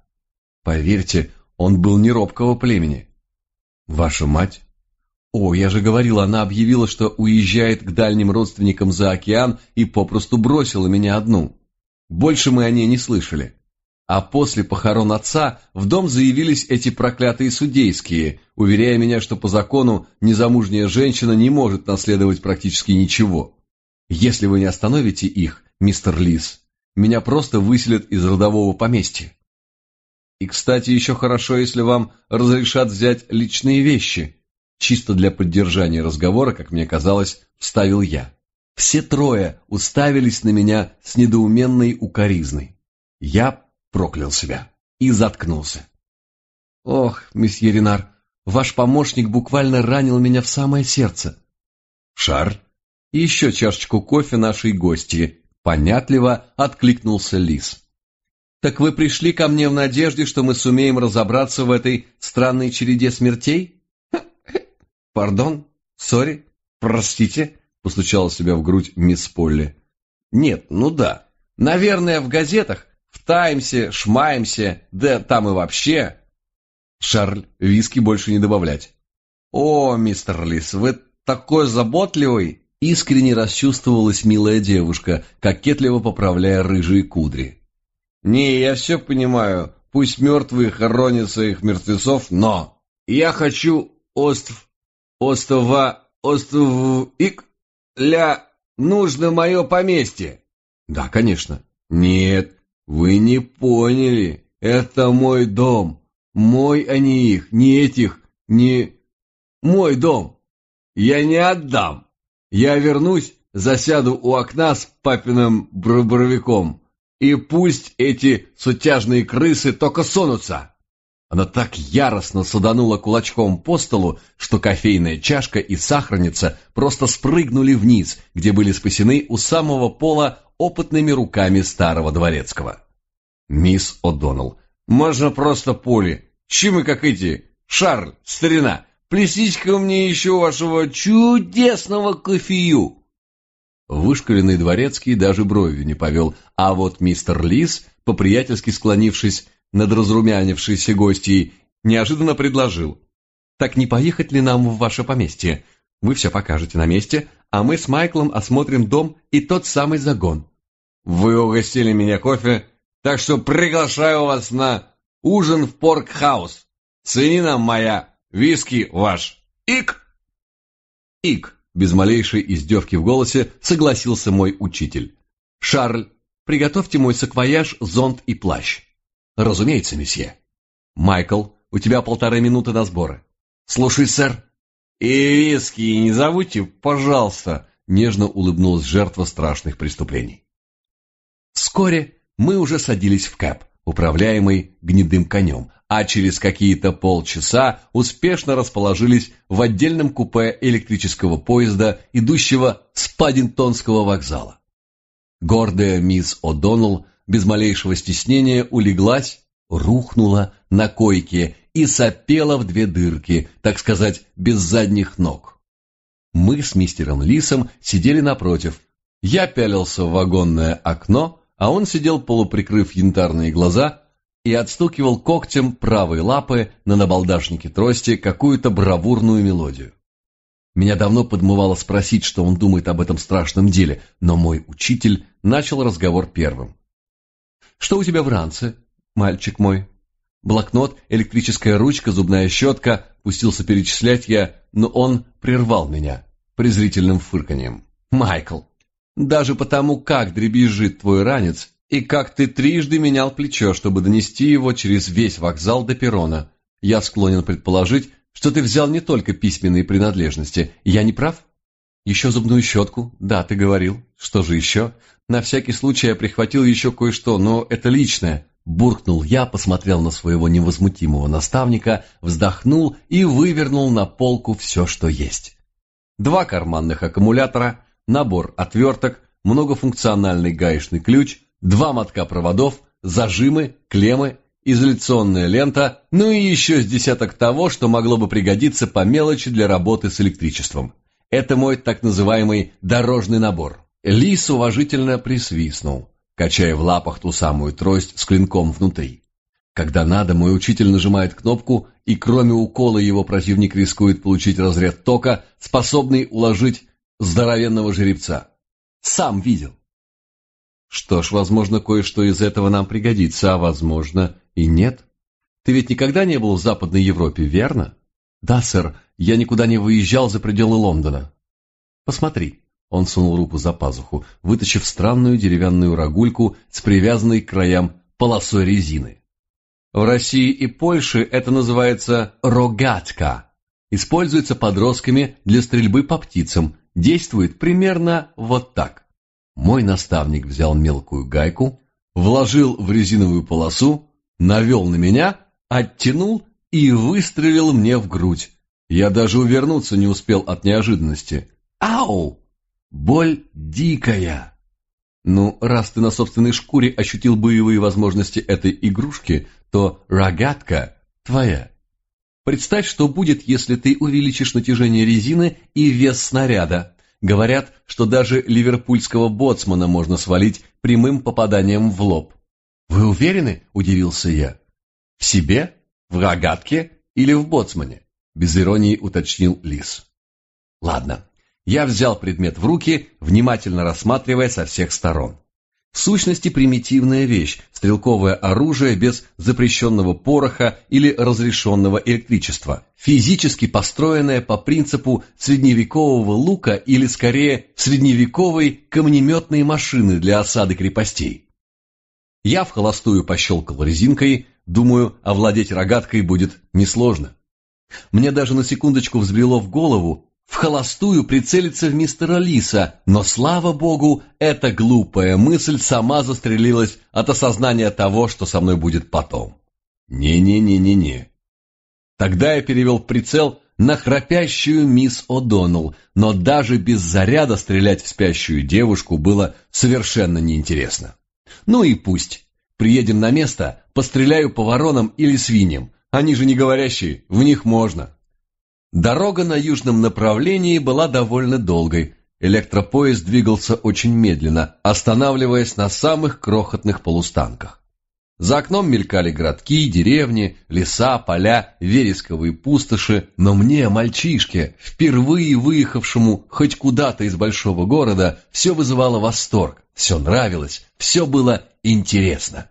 Поверьте, он был не робкого племени. Ваша мать? О, я же говорил, она объявила, что уезжает к дальним родственникам за океан и попросту бросила меня одну. Больше мы о ней не слышали. А после похорон отца в дом заявились эти проклятые судейские, уверяя меня, что по закону незамужняя женщина не может наследовать практически ничего. Если вы не остановите их, мистер Лис, меня просто выселят из родового поместья. И, кстати, еще хорошо, если вам разрешат взять личные вещи. Чисто для поддержания разговора, как мне казалось, вставил я. Все трое уставились на меня с недоуменной укоризной. Я проклял себя и заткнулся. «Ох, месье Ренар, ваш помощник буквально ранил меня в самое сердце». «Шарль?» И еще чашечку кофе нашей гости. Понятливо откликнулся Лис. «Так вы пришли ко мне в надежде, что мы сумеем разобраться в этой странной череде смертей?» [laughs] «Пардон? Сори? Простите?» — постучала себя в грудь мисс Полли. «Нет, ну да. Наверное, в газетах в Таймсе, Шмаемсе, да там и вообще. Шарль, виски больше не добавлять. О, мистер Лис, вы такой заботливый! Искренне расчувствовалась милая девушка, кокетливо поправляя рыжие кудри. Не, я все понимаю, пусть мертвые хоронят своих мертвецов, но я хочу остров, острова, остров, ик, ля, нужно мое поместье. Да, конечно. Нет, «Вы не поняли. Это мой дом. Мой, а не их, не этих, не... Мой дом. Я не отдам. Я вернусь, засяду у окна с папиным бровиком, и пусть эти сутяжные крысы только сонутся». Она так яростно саданула кулачком по столу, что кофейная чашка и сахарница просто спрыгнули вниз, где были спасены у самого пола опытными руками старого дворецкого. Мисс О'Доннелл. «Можно просто Поли. Чем мы как эти? Шарль, старина, плесните-ка мне еще вашего чудесного кофею!» Вышкаленный дворецкий даже бровью не повел, а вот мистер Лис, по-приятельски склонившись над разрумянившейся гостьей, неожиданно предложил. «Так не поехать ли нам в ваше поместье? Вы все покажете на месте, а мы с Майклом осмотрим дом и тот самый загон». «Вы угостили меня кофе, так что приглашаю вас на ужин в Поркхаус. Ценина моя, виски ваш. Ик!» «Ик!» — без малейшей издевки в голосе согласился мой учитель. «Шарль, приготовьте мой саквояж, зонт и плащ». «Разумеется, месье». «Майкл, у тебя полторы минуты на сборы». «Слушай, сэр». «И виски не забудьте, пожалуйста», — нежно улыбнулась жертва страшных преступлений. Вскоре мы уже садились в кэп, управляемый гнедым конем, а через какие-то полчаса успешно расположились в отдельном купе электрического поезда, идущего с Паддингтонского вокзала. Гордая мисс О'Доннелл без малейшего стеснения улеглась, рухнула на койке и сопела в две дырки, так сказать, без задних ног. Мы с мистером Лисом сидели напротив. Я пялился в вагонное окно, а он сидел полуприкрыв янтарные глаза и отстукивал когтем правой лапы на набалдашнике трости какую-то бравурную мелодию. Меня давно подмывало спросить, что он думает об этом страшном деле, но мой учитель начал разговор первым. «Что у тебя в ранце, мальчик мой?» Блокнот, электрическая ручка, зубная щетка, пустился перечислять я, но он прервал меня презрительным фырканьем. «Майкл, даже потому, как дребезжит твой ранец, и как ты трижды менял плечо, чтобы донести его через весь вокзал до перрона. Я склонен предположить, что ты взял не только письменные принадлежности. Я не прав? Еще зубную щетку? Да, ты говорил. Что же еще? На всякий случай я прихватил еще кое-что, но это личное. Буркнул я, посмотрел на своего невозмутимого наставника, вздохнул и вывернул на полку все, что есть. Два карманных аккумулятора, набор отверток, многофункциональный гаечный ключ, два мотка проводов, зажимы, клеммы, изоляционная лента, ну и еще с десяток того, что могло бы пригодиться по мелочи для работы с электричеством. Это мой так называемый дорожный набор. Лис уважительно присвистнул, качая в лапах ту самую трость с клинком внутри. Когда надо, мой учитель нажимает кнопку, и кроме укола его противник рискует получить разряд тока, способный уложить здоровенного жеребца. Сам видел. Что ж, возможно, кое-что из этого нам пригодится, а возможно и нет. Ты ведь никогда не был в Западной Европе, верно? Да, сэр, я никуда не выезжал за пределы Лондона. Посмотри. Он сунул руку за пазуху, вытащив странную деревянную рогульку с привязанной к краям полосой резины. В России и Польше это называется рогатка. Используется подростками для стрельбы по птицам. Действует примерно вот так. Мой наставник взял мелкую гайку, вложил в резиновую полосу, навел на меня, оттянул и выстрелил мне в грудь. Я даже увернуться не успел от неожиданности. Ау! Боль дикая. Ну, раз ты на собственной шкуре ощутил боевые возможности этой игрушки, то рогатка твоя. Представь, что будет, если ты увеличишь натяжение резины и вес снаряда. Говорят, что даже ливерпульского боцмана можно свалить прямым попаданием в лоб. «Вы уверены?» – удивился я. «В себе? В рогатке или в боцмане?» – без иронии уточнил Лис. «Ладно, я взял предмет в руки, внимательно рассматривая со всех сторон. В сущности, примитивная вещь, стрелковое оружие без запрещенного пороха или разрешенного электричества, физически построенное по принципу средневекового лука или, скорее, средневековой камнеметной машины для осады крепостей. Я в холостую пощелкал резинкой, думаю, овладеть рогаткой будет несложно. Мне даже на секундочку взбрело в голову, в холостую прицелиться в мистера Лиса, но, слава богу, эта глупая мысль сама застрелилась от осознания того, что со мной будет потом. Не-не-не-не-не. Тогда я перевел прицел на храпящую мисс О'Доннелл, но даже без заряда стрелять в спящую девушку было совершенно неинтересно. Ну и пусть. Приедем на место, постреляю по воронам или свиньям. Они же не говорящие, в них можно. Дорога на южном направлении была довольно долгой. Электропоезд двигался очень медленно, останавливаясь на самых крохотных полустанках. За окном мелькали городки, деревни, леса, поля, вересковые пустоши, но мне, мальчишке, впервые выехавшему хоть куда-то из большого города, все вызывало восторг, все нравилось, все было интересно.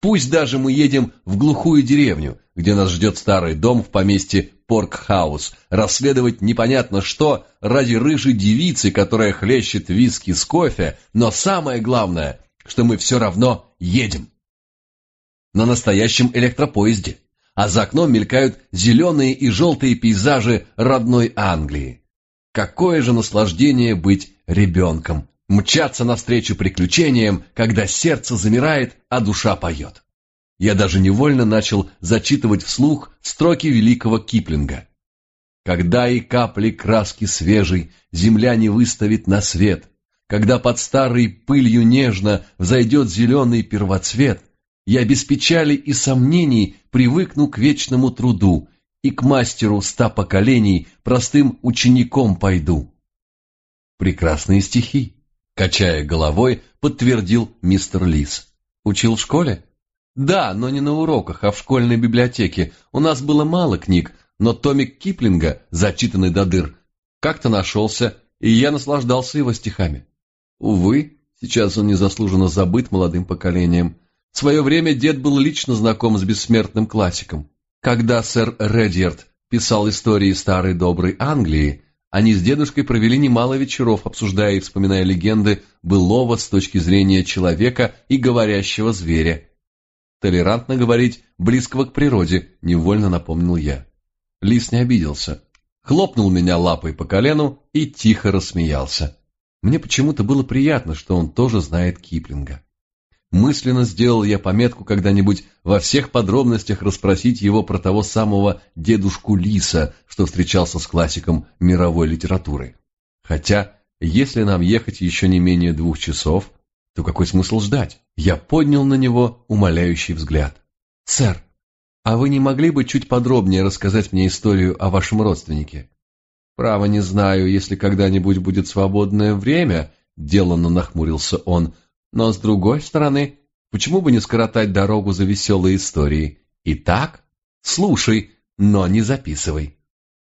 Пусть даже мы едем в глухую деревню, где нас ждет старый дом в поместье Поркхаус, расследовать непонятно что ради рыжей девицы, которая хлещет виски с кофе, но самое главное, что мы все равно едем. На настоящем электропоезде, а за окном мелькают зеленые и желтые пейзажи родной Англии. Какое же наслаждение быть ребенком, мчаться навстречу приключениям, когда сердце замирает, а душа поет. Я даже невольно начал зачитывать вслух строки великого Киплинга. Когда и капли краски свежей земля не выставит на свет, когда под старой пылью нежно взойдет зеленый первоцвет, я без печали и сомнений привыкну к вечному труду и к мастеру ста поколений простым учеником пойду. Прекрасные стихи, качая головой, подтвердил мистер Лис. Учил в школе? Да, но не на уроках, а в школьной библиотеке. У нас было мало книг, но томик Киплинга, зачитанный до дыр, как-то нашелся, и я наслаждался его стихами. Увы, сейчас он незаслуженно забыт молодым поколением. В свое время дед был лично знаком с бессмертным классиком. Когда сэр Редьярд писал истории старой доброй Англии, они с дедушкой провели немало вечеров, обсуждая и вспоминая легенды былого с точки зрения человека и говорящего зверя, Толерантно говорить близкого к природе, невольно напомнил я. Лис не обиделся. Хлопнул меня лапой по колену и тихо рассмеялся. Мне почему-то было приятно, что он тоже знает Киплинга. Мысленно сделал я пометку когда-нибудь во всех подробностях расспросить его про того самого дедушку Лиса, что встречался с классиком мировой литературы. Хотя, если нам ехать еще не менее двух часов, то какой смысл ждать? Я поднял на него умоляющий взгляд. «Сэр, а вы не могли бы чуть подробнее рассказать мне историю о вашем родственнике?» «Право не знаю, если когда-нибудь будет свободное время», — деланно нахмурился он. «Но с другой стороны, почему бы не скоротать дорогу за веселые истории? Итак, слушай, но не записывай».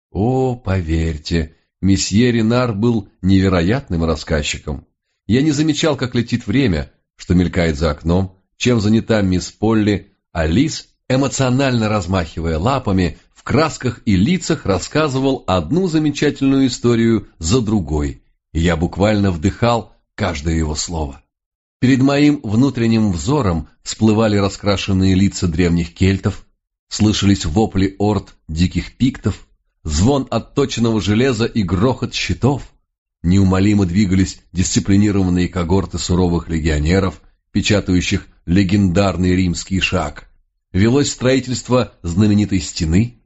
О, поверьте, месье Ренар был невероятным рассказчиком. Я не замечал, как летит время, что мелькает за окном, чем занята мисс Полли, а Лис, эмоционально размахивая лапами, в красках и лицах рассказывал одну замечательную историю за другой, и я буквально вдыхал каждое его слово. Перед моим внутренним взором всплывали раскрашенные лица древних кельтов, слышались вопли орд диких пиктов, звон отточенного железа и грохот щитов. Неумолимо двигались дисциплинированные когорты суровых легионеров, печатающих легендарный римский шаг. Велось строительство знаменитой стены.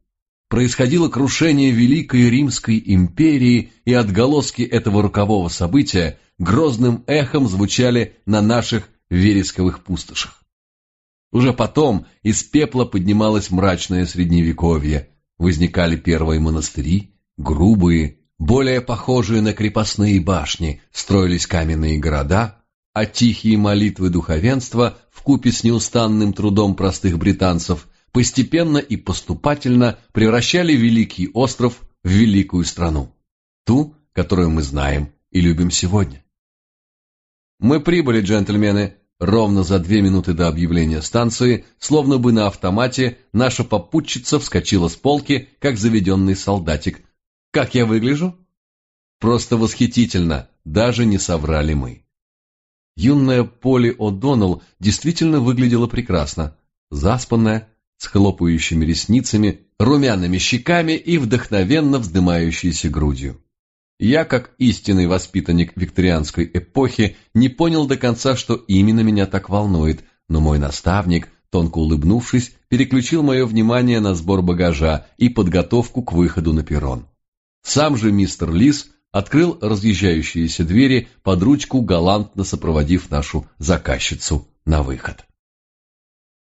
Происходило крушение Великой Римской империи, и отголоски этого рокового события грозным эхом звучали на наших вересковых пустошах. Уже потом из пепла поднималось мрачное средневековье, возникали первые монастыри, грубые, более похожие на крепостные башни, строились каменные города, а тихие молитвы духовенства вкупе с неустанным трудом простых британцев постепенно и поступательно превращали Великий остров в великую страну, ту, которую мы знаем и любим сегодня. «Мы прибыли, джентльмены!» Ровно за две минуты до объявления станции, словно бы на автомате, наша попутчица вскочила с полки, как заведенный солдатик. «Как я выгляжу?» «Просто восхитительно, даже не соврали мы». Юная Поли О'Доннелл действительно выглядела прекрасно. Заспанная, с хлопающими ресницами, румяными щеками и вдохновенно вздымающейся грудью. Я, как истинный воспитанник викторианской эпохи, не понял до конца, что именно меня так волнует, но мой наставник, тонко улыбнувшись, переключил мое внимание на сбор багажа и подготовку к выходу на перрон. Сам же мистер Лис открыл разъезжающиеся двери под ручку, галантно сопроводив нашу заказчицу на выход.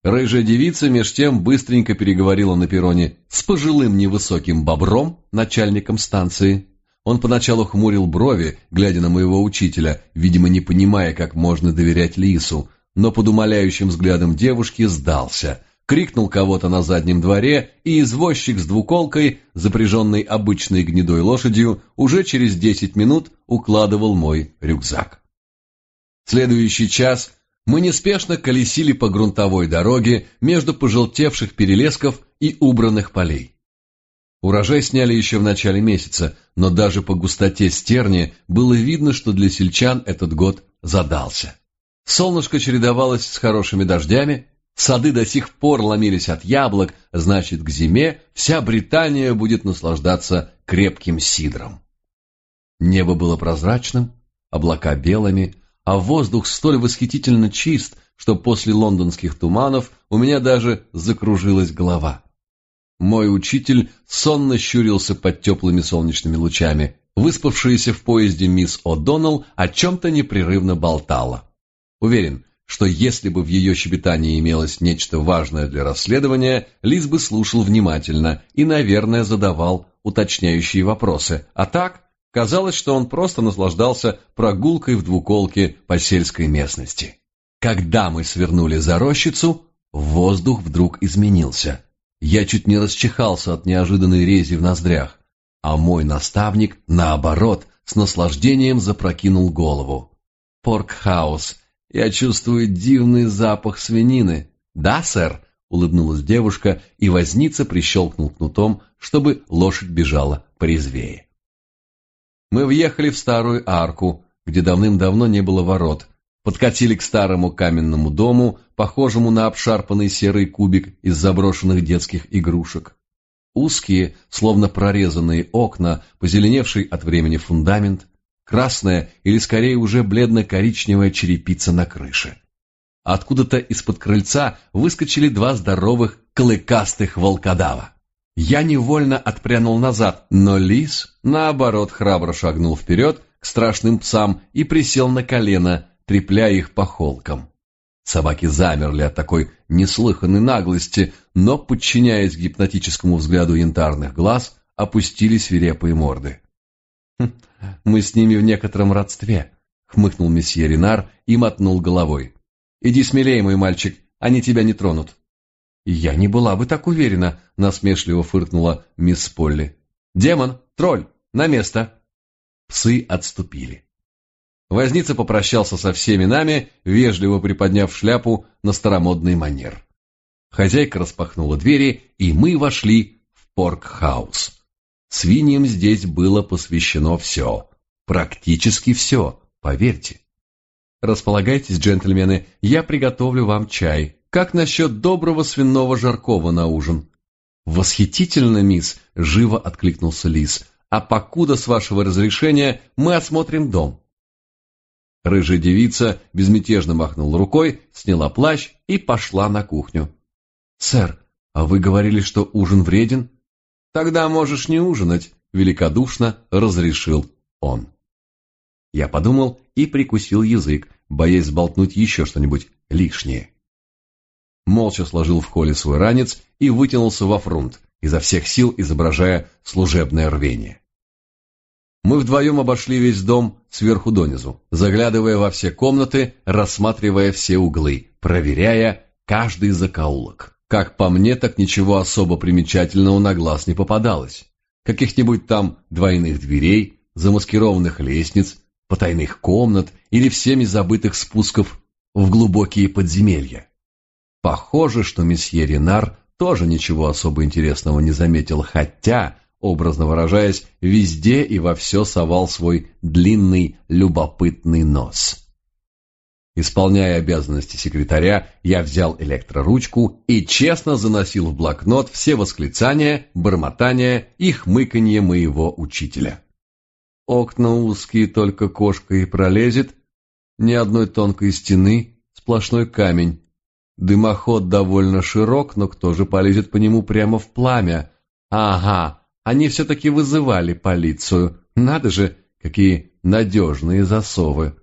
Рыжая девица меж тем быстренько переговорила на перроне с пожилым невысоким бобром, начальником станции, он поначалу хмурил брови, глядя на моего учителя, видимо, не понимая, как можно доверять Лису, но под умоляющим взглядом девушки сдался, крикнул кого-то на заднем дворе, и извозчик с двуколкой, запряженный обычной гнедой лошадью, уже через десять минут укладывал мой рюкзак. Следующий час мы неспешно колесили по грунтовой дороге между пожелтевших перелесков и убранных полей. Урожай сняли еще в начале месяца, но даже по густоте стерни было видно, что для сельчан этот год задался. Солнышко чередовалось с хорошими дождями, сады до сих пор ломились от яблок, значит, к зиме вся Британия будет наслаждаться крепким сидром. Небо было прозрачным, облака белыми, а воздух столь восхитительно чист, что после лондонских туманов у меня даже закружилась голова. Мой учитель сонно щурился под теплыми солнечными лучами. Выспавшаяся в поезде мисс О'Доннелл о чем-то непрерывно болтала. Уверен, что если бы в ее щебетании имелось нечто важное для расследования, Лиз бы слушал внимательно и, наверное, задавал уточняющие вопросы. А так, казалось, что он просто наслаждался прогулкой в двуколке по сельской местности. Когда мы свернули за рощицу, воздух вдруг изменился. Я чуть не расчихался от неожиданной рези в ноздрях, а мой наставник, наоборот, с наслаждением запрокинул голову. «Поркхаус, я чувствую дивный запах свинины». «Да, сэр», — улыбнулась девушка, и возница прищелкнул кнутом, чтобы лошадь бежала порезвее. Мы въехали в старую арку, где давным-давно не было ворот, подкатили к старому каменному дому, похожему на обшарпанный серый кубик из заброшенных детских игрушек. Узкие, словно прорезанные окна, позеленевший от времени фундамент, красная или скорее уже бледно-коричневая черепица на крыше. Откуда-то из-под крыльца выскочили два здоровых клыкастых волкодава. Я невольно отпрянул назад, но лис, наоборот, храбро шагнул вперед к страшным псам и присел на колено, трепляя их по холкам. Собаки замерли от такой неслыханной наглости, но, подчиняясь гипнотическому взгляду янтарных глаз, опустили свирепые морды. «Хм, [laughs] «Мы с ними в некотором родстве», — хмыкнул месье Ренар и мотнул головой. «Иди смелее, мой мальчик, они тебя не тронут». «Я не была бы так уверена», — насмешливо фыркнула мисс Полли. «Демон, тролль, на место!» Псы отступили. Возница попрощался со всеми нами, вежливо приподняв шляпу на старомодный манер. Хозяйка распахнула двери, и мы вошли в Поркхаус. Свиньям здесь было посвящено все. Практически все, поверьте. Располагайтесь, джентльмены, я приготовлю вам чай. Как насчет доброго свиного жаркого на ужин? Восхитительно, мисс, живо откликнулся Лис. А покуда, с вашего разрешения, мы осмотрим дом. Рыжая девица безмятежно махнула рукой, сняла плащ и пошла на кухню. «Сэр, а вы говорили, что ужин вреден?» «Тогда можешь не ужинать», — великодушно разрешил он. Я подумал и прикусил язык, боясь сболтнуть еще что-нибудь лишнее. Молча сложил в холле свой ранец и вытянулся во фронт, изо всех сил изображая служебное рвение. Мы вдвоем обошли весь дом сверху донизу, заглядывая во все комнаты, рассматривая все углы, проверяя каждый закоулок. Как по мне, так ничего особо примечательного на глаз не попадалось. Каких-нибудь там двойных дверей, замаскированных лестниц, потайных комнат или всеми забытых спусков в глубокие подземелья. Похоже, что месье Ренар тоже ничего особо интересного не заметил, хотя, образно выражаясь, везде и во все совал свой длинный любопытный нос. Исполняя обязанности секретаря, я взял электроручку и честно заносил в блокнот все восклицания, бормотания и хмыканье моего учителя. Окна узкие, только кошка и пролезет. Ни одной тонкой стены, сплошной камень. Дымоход довольно широк, но кто же полезет по нему прямо в пламя? Ага, они все-таки вызывали полицию. Надо же, какие надежные засовы.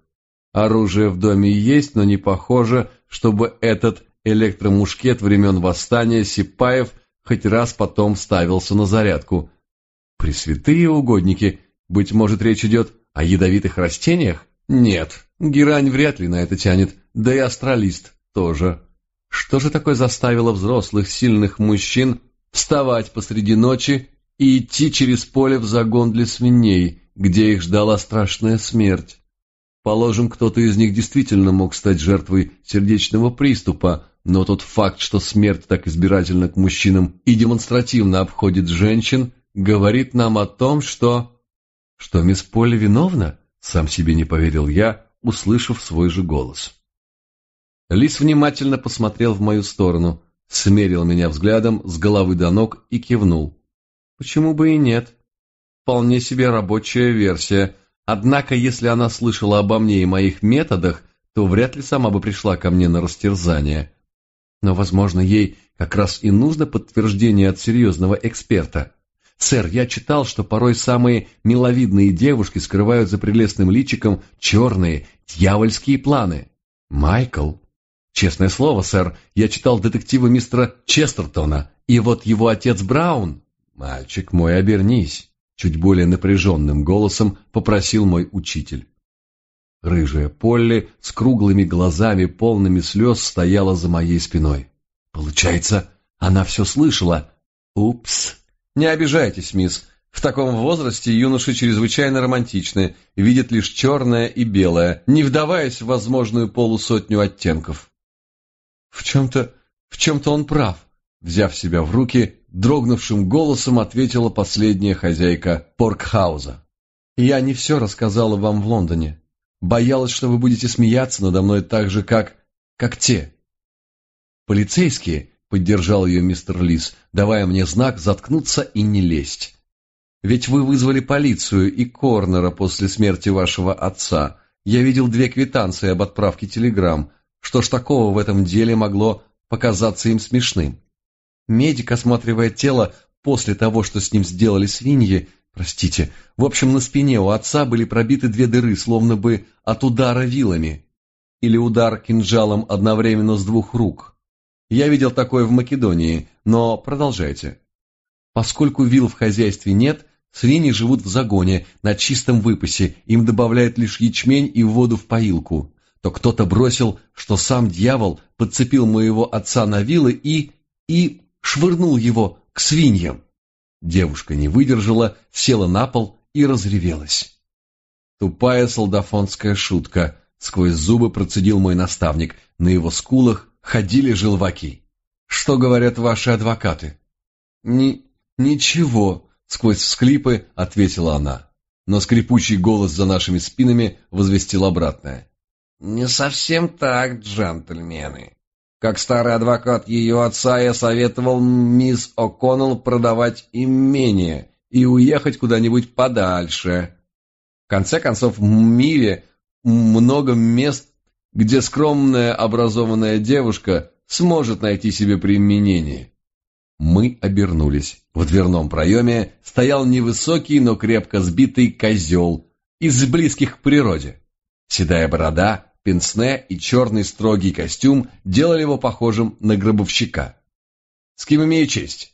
Оружие в доме есть, но не похоже, чтобы этот электромушкет времен восстания Сипаев хоть раз потом ставился на зарядку. Пресвятые угодники — быть может, речь идет о ядовитых растениях? Нет, герань вряд ли на это тянет, да и астралист тоже. Что же такое заставило взрослых сильных мужчин вставать посреди ночи и идти через поле в загон для свиней, где их ждала страшная смерть? Положим, кто-то из них действительно мог стать жертвой сердечного приступа, но тот факт, что смерть так избирательно к мужчинам и демонстративно обходит женщин, говорит нам о том, что что мисс Полли виновна? Сам себе не поверил я, услышав свой же голос. Лис внимательно посмотрел в мою сторону, смерил меня взглядом с головы до ног и кивнул. Почему бы и нет? Вполне себе рабочая версия. Однако, если она слышала обо мне и моих методах, то вряд ли сама бы пришла ко мне на растерзание. Но, возможно, ей как раз и нужно подтверждение от серьезного эксперта. Сэр, я читал, что порой самые миловидные девушки скрывают за прелестным личиком черные, дьявольские планы. Майкл. Честное слово, сэр, я читал детективы мистера Честертона, и вот его отец Браун... Мальчик мой, обернись. Чуть более напряженным голосом попросил мой учитель. Рыжая Полли с круглыми глазами, полными слез, стояла за моей спиной. Получается, она все слышала. Упс. Не обижайтесь, мисс. В таком возрасте юноши чрезвычайно романтичны, видят лишь черное и белое, не вдаваясь в возможную полусотню оттенков. В чем-то, в чем-то он прав. Взяв себя в руки, дрогнувшим голосом ответила последняя хозяйка Поркхауза. «Я не все рассказала вам в Лондоне. Боялась, что вы будете смеяться надо мной так же, как... как те. Полицейские, Поддержал ее мистер Лис, давая мне знак заткнуться и не лезть. Ведь вы вызвали полицию и Корнера после смерти вашего отца. Я видел две квитанции об отправке телеграмм. Что ж такого в этом деле могло показаться им смешным? Медик, осматривая тело после того, что с ним сделали свиньи, простите, в общем, на спине у отца были пробиты две дыры, словно бы от удара вилами. Или удар кинжалом одновременно с двух рук. Я видел такое в Македонии, но продолжайте. Поскольку вил в хозяйстве нет, свиньи живут в загоне, на чистом выпасе, им добавляют лишь ячмень и воду в поилку. То кто-то бросил, что сам дьявол подцепил моего отца на вилы и... и швырнул его к свиньям. Девушка не выдержала, села на пол и разревелась. Тупая солдафонская шутка. Сквозь зубы процедил мой наставник. На его скулах ходили желваки. Что говорят ваши адвокаты? Ни... ничего, сквозь всклипы ответила она. Но скрипучий голос за нашими спинами возвестил обратное. Не совсем так, джентльмены. Как старый адвокат ее отца, я советовал мисс О'Коннелл продавать имение и уехать куда-нибудь подальше. В конце концов, в мире много мест, где скромная образованная девушка сможет найти себе применение. Мы обернулись. В дверном проеме стоял невысокий, но крепко сбитый козел из близких к природе. Седая борода, пенсне и черный строгий костюм делали его похожим на гробовщика. «С кем имею честь?»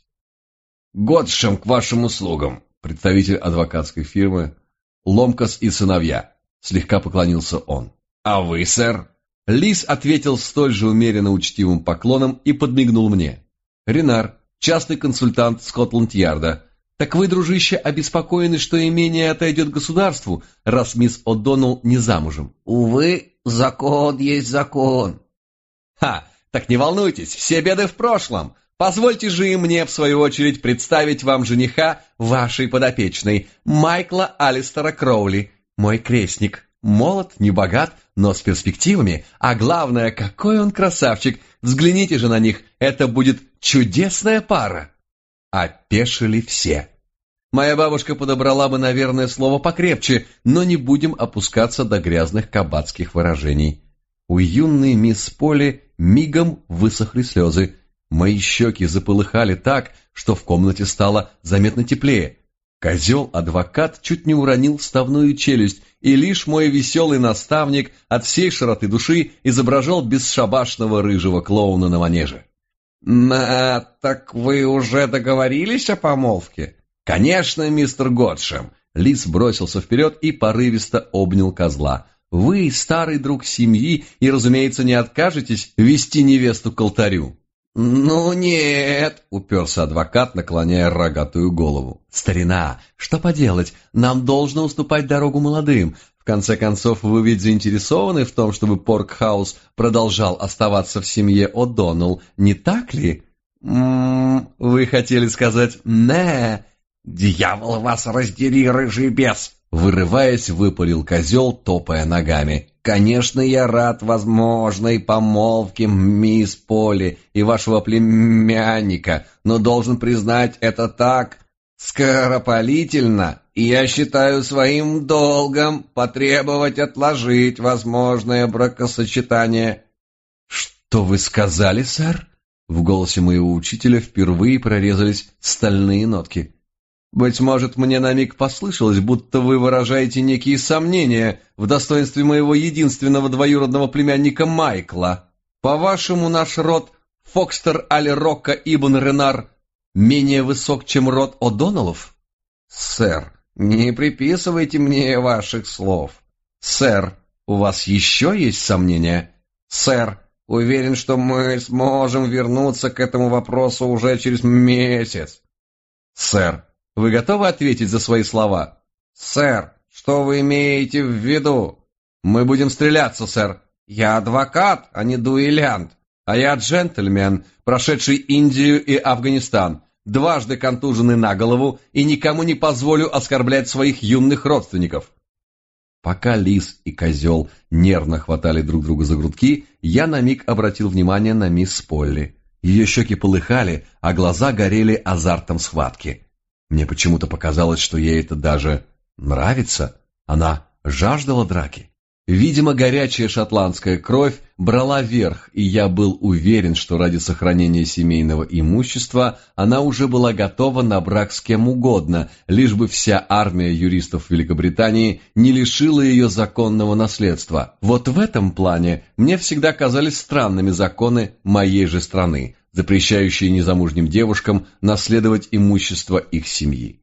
«Годшем к вашим услугам», представитель адвокатской фирмы «Ломкас и сыновья», слегка поклонился он. «А вы, сэр?» Лис ответил столь же умеренно учтивым поклоном и подмигнул мне. «Ренар, частный консультант Скотланд-Ярда. Так вы, дружище, обеспокоены, что имение отойдет государству, раз мисс О'Доннелл не замужем?» «Увы, закон есть закон». «Ха! Так не волнуйтесь, все беды в прошлом. Позвольте же и мне, в свою очередь, представить вам жениха вашей подопечной, Майкла Алистера Кроули, мой крестник. Молод, не богат, но с перспективами, а главное, какой он красавчик. Взгляните же на них, это будет чудесная пара. Опешили все. Моя бабушка подобрала бы, наверное, слово покрепче, но не будем опускаться до грязных кабацких выражений. У юной мисс Поли мигом высохли слезы, Мои щеки заполыхали так, что в комнате стало заметно теплее. Козел-адвокат чуть не уронил вставную челюсть, и лишь мой веселый наставник от всей широты души изображал бесшабашного рыжего клоуна на манеже. «На, так вы уже договорились о помолвке?» «Конечно, мистер Годшем!» Лис бросился вперед и порывисто обнял козла. «Вы старый друг семьи и, разумеется, не откажетесь вести невесту к алтарю». «Ну нет», — уперся адвокат, наклоняя рогатую голову. «Старина, что поделать, нам должно уступать дорогу молодым. В конце концов, вы ведь заинтересованы в том, чтобы Поркхаус продолжал оставаться в семье О'Доннелл, не так ли?» «М-м, вы хотели сказать «не». «Дьявол вас раздери, рыжий бес!» Вырываясь, выпалил козел, топая ногами. Конечно, я рад возможной помолвке мисс Поли и вашего племянника, но должен признать это так скоропалительно, и я считаю своим долгом потребовать отложить возможное бракосочетание. Что вы сказали, сэр? В голосе моего учителя впервые прорезались стальные нотки. Быть может, мне на миг послышалось, будто вы выражаете некие сомнения в достоинстве моего единственного двоюродного племянника Майкла. По-вашему, наш род Фокстер Али Рокко Ибн Ренар менее высок, чем род О'Доннеллов? Сэр, не приписывайте мне ваших слов. Сэр, у вас еще есть сомнения? Сэр, уверен, что мы сможем вернуться к этому вопросу уже через месяц. Сэр, вы готовы ответить за свои слова? Сэр, что вы имеете в виду? Мы будем стреляться, сэр. Я адвокат, а не дуэлянт. А я джентльмен, прошедший Индию и Афганистан, дважды контуженный на голову и никому не позволю оскорблять своих юных родственников. Пока лис и козел нервно хватали друг друга за грудки, я на миг обратил внимание на мисс Полли. Ее щеки полыхали, а глаза горели азартом схватки. Мне почему-то показалось, что ей это даже нравится. Она жаждала драки. Видимо, горячая шотландская кровь брала верх, и я был уверен, что ради сохранения семейного имущества она уже была готова на брак с кем угодно, лишь бы вся армия юристов Великобритании не лишила ее законного наследства. Вот в этом плане мне всегда казались странными законы моей же страны, запрещающие незамужним девушкам наследовать имущество их семьи.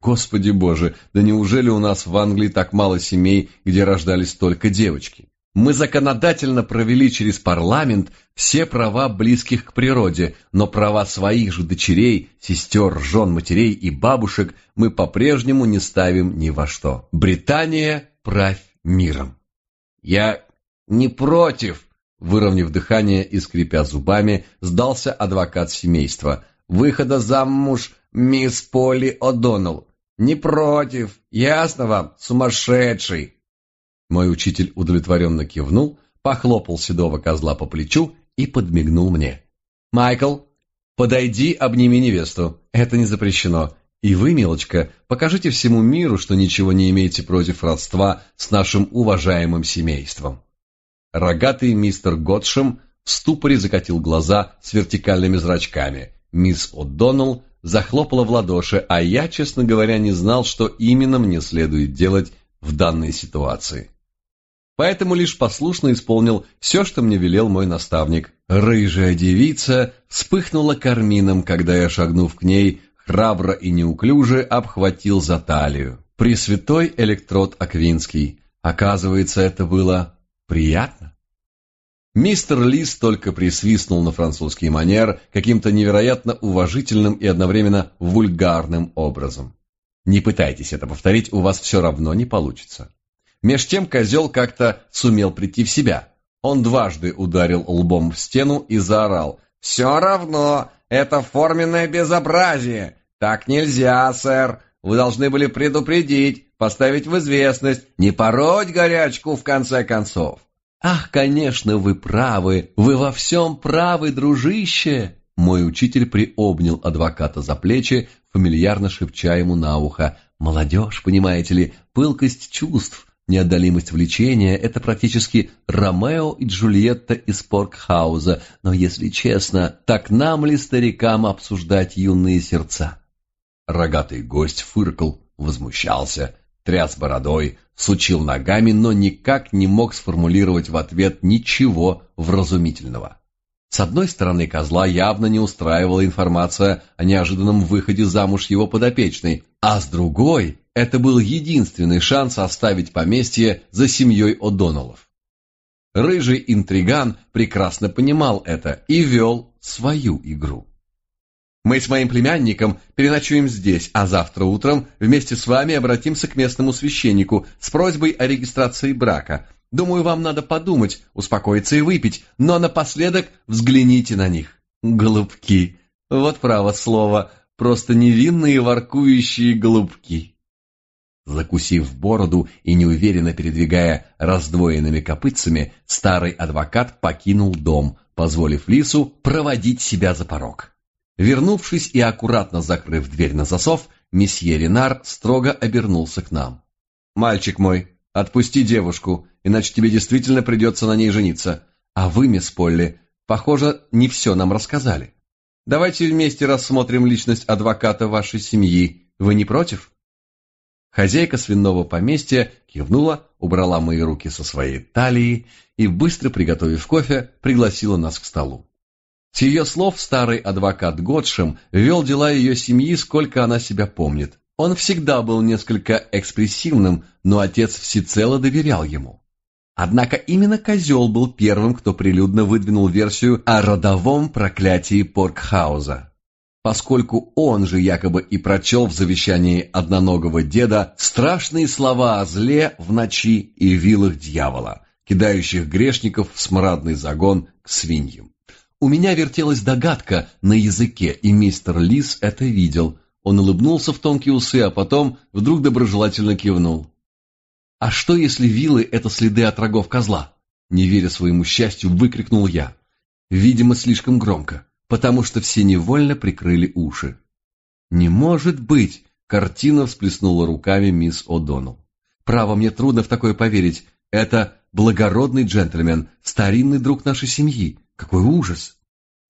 Господи Боже, да неужели у нас в Англии так мало семей, где рождались только девочки? Мы законодательно провели через парламент все права близких к природе, но права своих же дочерей, сестер, жен, матерей и бабушек мы по-прежнему не ставим ни во что. Британия правь миром. Я не против, выровняв дыхание и скрипя зубами, сдался адвокат семейства. Выхода замуж мисс Полли О'Доннелл. Не против, ясно вам, сумасшедший. Мой учитель удовлетворенно кивнул, похлопал седого козла по плечу и подмигнул мне. «Майкл, подойди, обними невесту. Это не запрещено. И вы, милочка, покажите всему миру, что ничего не имеете против родства с нашим уважаемым семейством». Рогатый мистер Готшем в ступоре закатил глаза с вертикальными зрачками. Мисс О'Доннелл захлопала в ладоши, а я, честно говоря, не знал, что именно мне следует делать в данной ситуации. Поэтому лишь послушно исполнил все, что мне велел мой наставник. Рыжая девица вспыхнула кармином, когда я, шагнув к ней, храбро и неуклюже обхватил за талию. Пресвятой электрод Аквинский. Оказывается, это было приятно. Мистер Лис только присвистнул на французский манер каким-то невероятно уважительным и одновременно вульгарным образом. Не пытайтесь это повторить, у вас все равно не получится. Меж тем козел как-то сумел прийти в себя. Он дважды ударил лбом в стену и заорал. «Все равно, это форменное безобразие! Так нельзя, сэр! Вы должны были предупредить, поставить в известность, не пороть горячку в конце концов!» «Ах, конечно, вы правы! Вы во всем правы, дружище!» Мой учитель приобнял адвоката за плечи, фамильярно шепча ему на ухо. «Молодежь, понимаете ли, пылкость чувств, неотдалимость влечения — это практически Ромео и Джульетта из Поркхауза, но, если честно, так нам ли, старикам, обсуждать юные сердца?» Рогатый гость фыркал, возмущался, тряс бородой, сучил ногами, но никак не мог сформулировать в ответ ничего вразумительного. С одной стороны, козла явно не устраивала информация о неожиданном выходе замуж его подопечной, а с другой, это был единственный шанс оставить поместье за семьей О'Доннеллов. Рыжий интриган прекрасно понимал это и вел свою игру. Мы с моим племянником переночуем здесь, а завтра утром вместе с вами обратимся к местному священнику с просьбой о регистрации брака. Думаю, вам надо подумать, успокоиться и выпить, но напоследок взгляните на них. Голубки. Вот право слово, просто невинные воркующие голубки. Закусив бороду и неуверенно передвигая раздвоенными копытцами, старый адвокат покинул дом, позволив Лису проводить себя за порог. Вернувшись и аккуратно закрыв дверь на засов, месье Ренар строго обернулся к нам. «Мальчик мой, отпусти девушку, иначе тебе действительно придется на ней жениться. А вы, мисс Полли, похоже, не все нам рассказали. Давайте вместе рассмотрим личность адвоката вашей семьи. Вы не против?» Хозяйка свиного поместья кивнула, убрала мои руки со своей талии и, быстро приготовив кофе, пригласила нас к столу. С ее слов старый адвокат Готшем вел дела ее семьи, сколько она себя помнит. Он всегда был несколько экспрессивным, но отец всецело доверял ему. Однако именно козел был первым, кто прилюдно выдвинул версию о родовом проклятии Поркхауза. Поскольку он же якобы и прочел в завещании одноногого деда страшные слова о зле в ночи и вилах дьявола, кидающих грешников в смрадный загон к свиньям. У меня вертелась догадка на языке, и мистер Лис это видел. Он улыбнулся в тонкие усы, а потом вдруг доброжелательно кивнул. «А что, если вилы — это следы от рогов козла?» Не веря своему счастью, выкрикнул я. Видимо, слишком громко, потому что все невольно прикрыли уши. «Не может быть!» — картина всплеснула руками мисс О'Доннелл. «Право, мне трудно в такое поверить. Это благородный джентльмен, старинный друг нашей семьи. Какой ужас!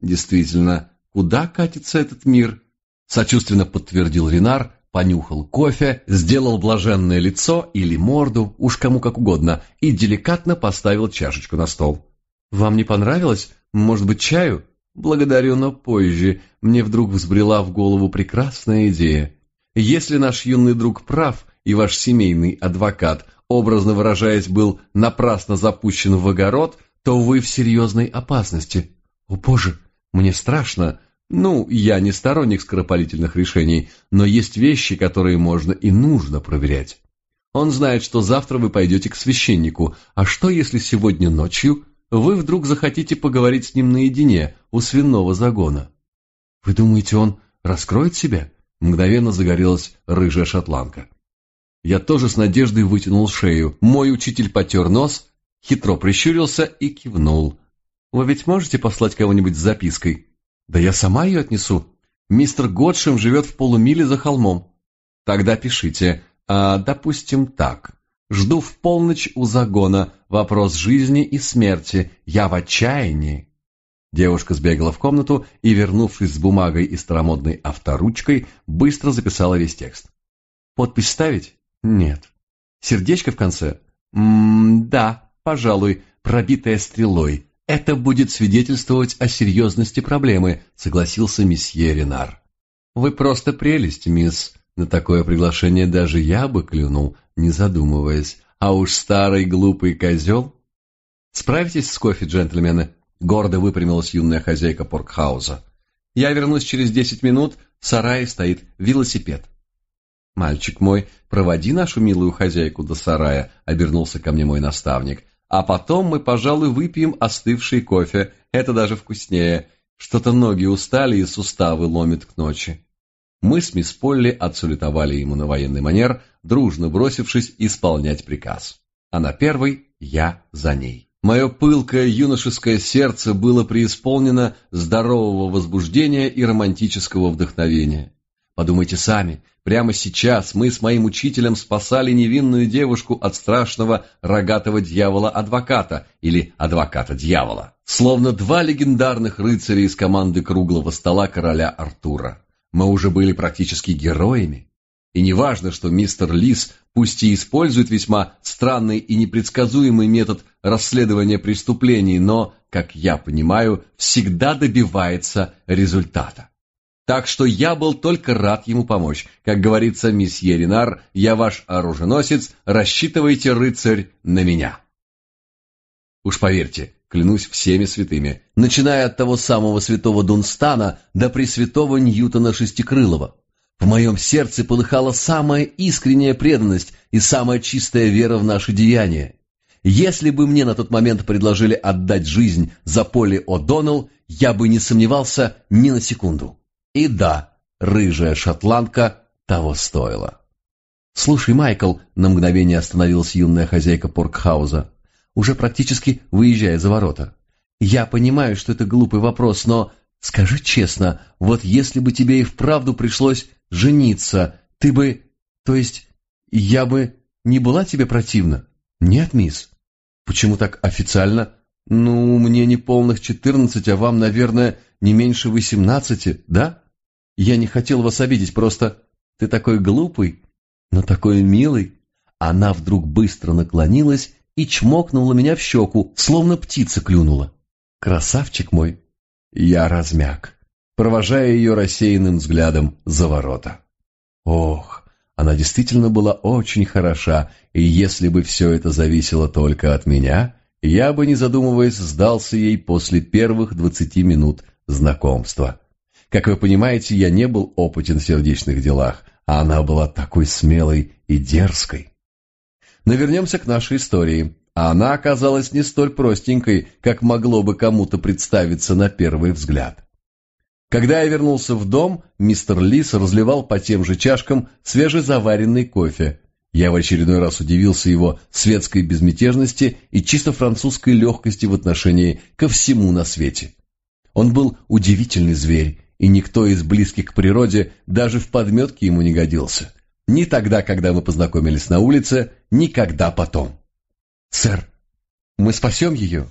Действительно, куда катится этот мир? Сочувственно подтвердил Ренар, понюхал кофе, сделал блаженное лицо или морду, уж кому как угодно, и деликатно поставил чашечку на стол. «Вам не понравилось? Может быть, чаю?» «Благодарю, но позже. Мне вдруг взбрела в голову прекрасная идея. Если наш юный друг прав, и ваш семейный адвокат, образно выражаясь, был напрасно запущен в огород, то вы в серьезной опасности. О, Боже, мне страшно. Ну, я не сторонник скоропалительных решений, но есть вещи, которые можно и нужно проверять. Он знает, что завтра вы пойдете к священнику. А что, если сегодня ночью вы вдруг захотите поговорить с ним наедине у свиного загона? Вы думаете, он раскроет себя? Мгновенно загорелась рыжая шотландка. Я тоже с надеждой вытянул шею. Мой учитель потер нос, хитро прищурился и кивнул. «Вы ведь можете послать кого-нибудь с запиской?» «Да я сама ее отнесу. Мистер Годшем живет в полумиле за холмом». «Тогда пишите. А, допустим, так. Жду в полночь у загона. Вопрос жизни и смерти. Я в отчаянии». Девушка сбегала в комнату и, вернувшись с бумагой и старомодной авторучкой, быстро записала весь текст. «Подпись ставить?» «Нет». «Сердечко в конце?» «Ммм, да, пожалуй, пробитая стрелой. Это будет свидетельствовать о серьезности проблемы», согласился месье Ренар. «Вы просто прелесть, мисс. На такое приглашение даже я бы клюнул, не задумываясь. А уж старый глупый козел...» «Справитесь с кофе, джентльмены?» Гордо выпрямилась юная хозяйка Поркхауза. «Я вернусь через десять минут, в сарае стоит велосипед». «Мальчик мой, проводи нашу милую хозяйку до сарая», — обернулся ко мне мой наставник. «А потом мы, пожалуй, выпьем остывший кофе. Это даже вкуснее. Что-то ноги устали и суставы ломит к ночи». Мы с мисс Полли отсулетовали ему на военный манер, дружно бросившись исполнять приказ. Она первой, я за ней. Мое пылкое юношеское сердце было преисполнено здорового возбуждения и романтического вдохновения. Подумайте сами, прямо сейчас мы с моим учителем спасали невинную девушку от страшного рогатого дьявола-адвоката или адвоката-дьявола, словно два легендарных рыцаря из команды круглого стола короля Артура. Мы уже были практически героями. И не важно, что мистер Лис пусть и использует весьма странный и непредсказуемый метод расследования преступлений, но, как я понимаю, всегда добивается результата. Так что я был только рад ему помочь. Как говорится, месье Ренар, я ваш оруженосец, рассчитывайте, рыцарь, на меня. Уж поверьте, клянусь всеми святыми, начиная от того самого святого Дунстана до пресвятого Ньютона Шестикрылова. В моем сердце полыхала самая искренняя преданность и самая чистая вера в наши деяния. Если бы мне на тот момент предложили отдать жизнь за Поле О'Доннелл, я бы не сомневался ни на секунду. И да, рыжая шотландка того стоила. «Слушай, Майкл», — на мгновение остановилась юная хозяйка Поркхауза, уже практически выезжая за ворота. «Я понимаю, что это глупый вопрос, но скажи честно, вот если бы тебе и вправду пришлось жениться, ты бы... То есть, я бы не была тебе противна? Нет, мисс. Почему так официально? Ну, мне не полных четырнадцать, а вам, наверное, не меньше восемнадцати, да? Я не хотел вас обидеть, просто ты такой глупый, но такой милый. Она вдруг быстро наклонилась и чмокнула меня в щеку, словно птица клюнула. Красавчик мой, я размяк провожая ее рассеянным взглядом за ворота. Ох, она действительно была очень хороша, и если бы все это зависело только от меня, я бы, не задумываясь, сдался ей после первых двадцати минут знакомства. Как вы понимаете, я не был опытен в сердечных делах, а она была такой смелой и дерзкой. Но вернемся к нашей истории. А она оказалась не столь простенькой, как могло бы кому-то представиться на первый взгляд. Когда я вернулся в дом, мистер Лис разливал по тем же чашкам свежезаваренный кофе. Я в очередной раз удивился его светской безмятежности и чисто французской легкости в отношении ко всему на свете. Он был удивительный зверь, и никто из близких к природе даже в подметке ему не годился. Ни тогда, когда мы познакомились на улице, ни когда потом. «Сэр, мы спасем ее?»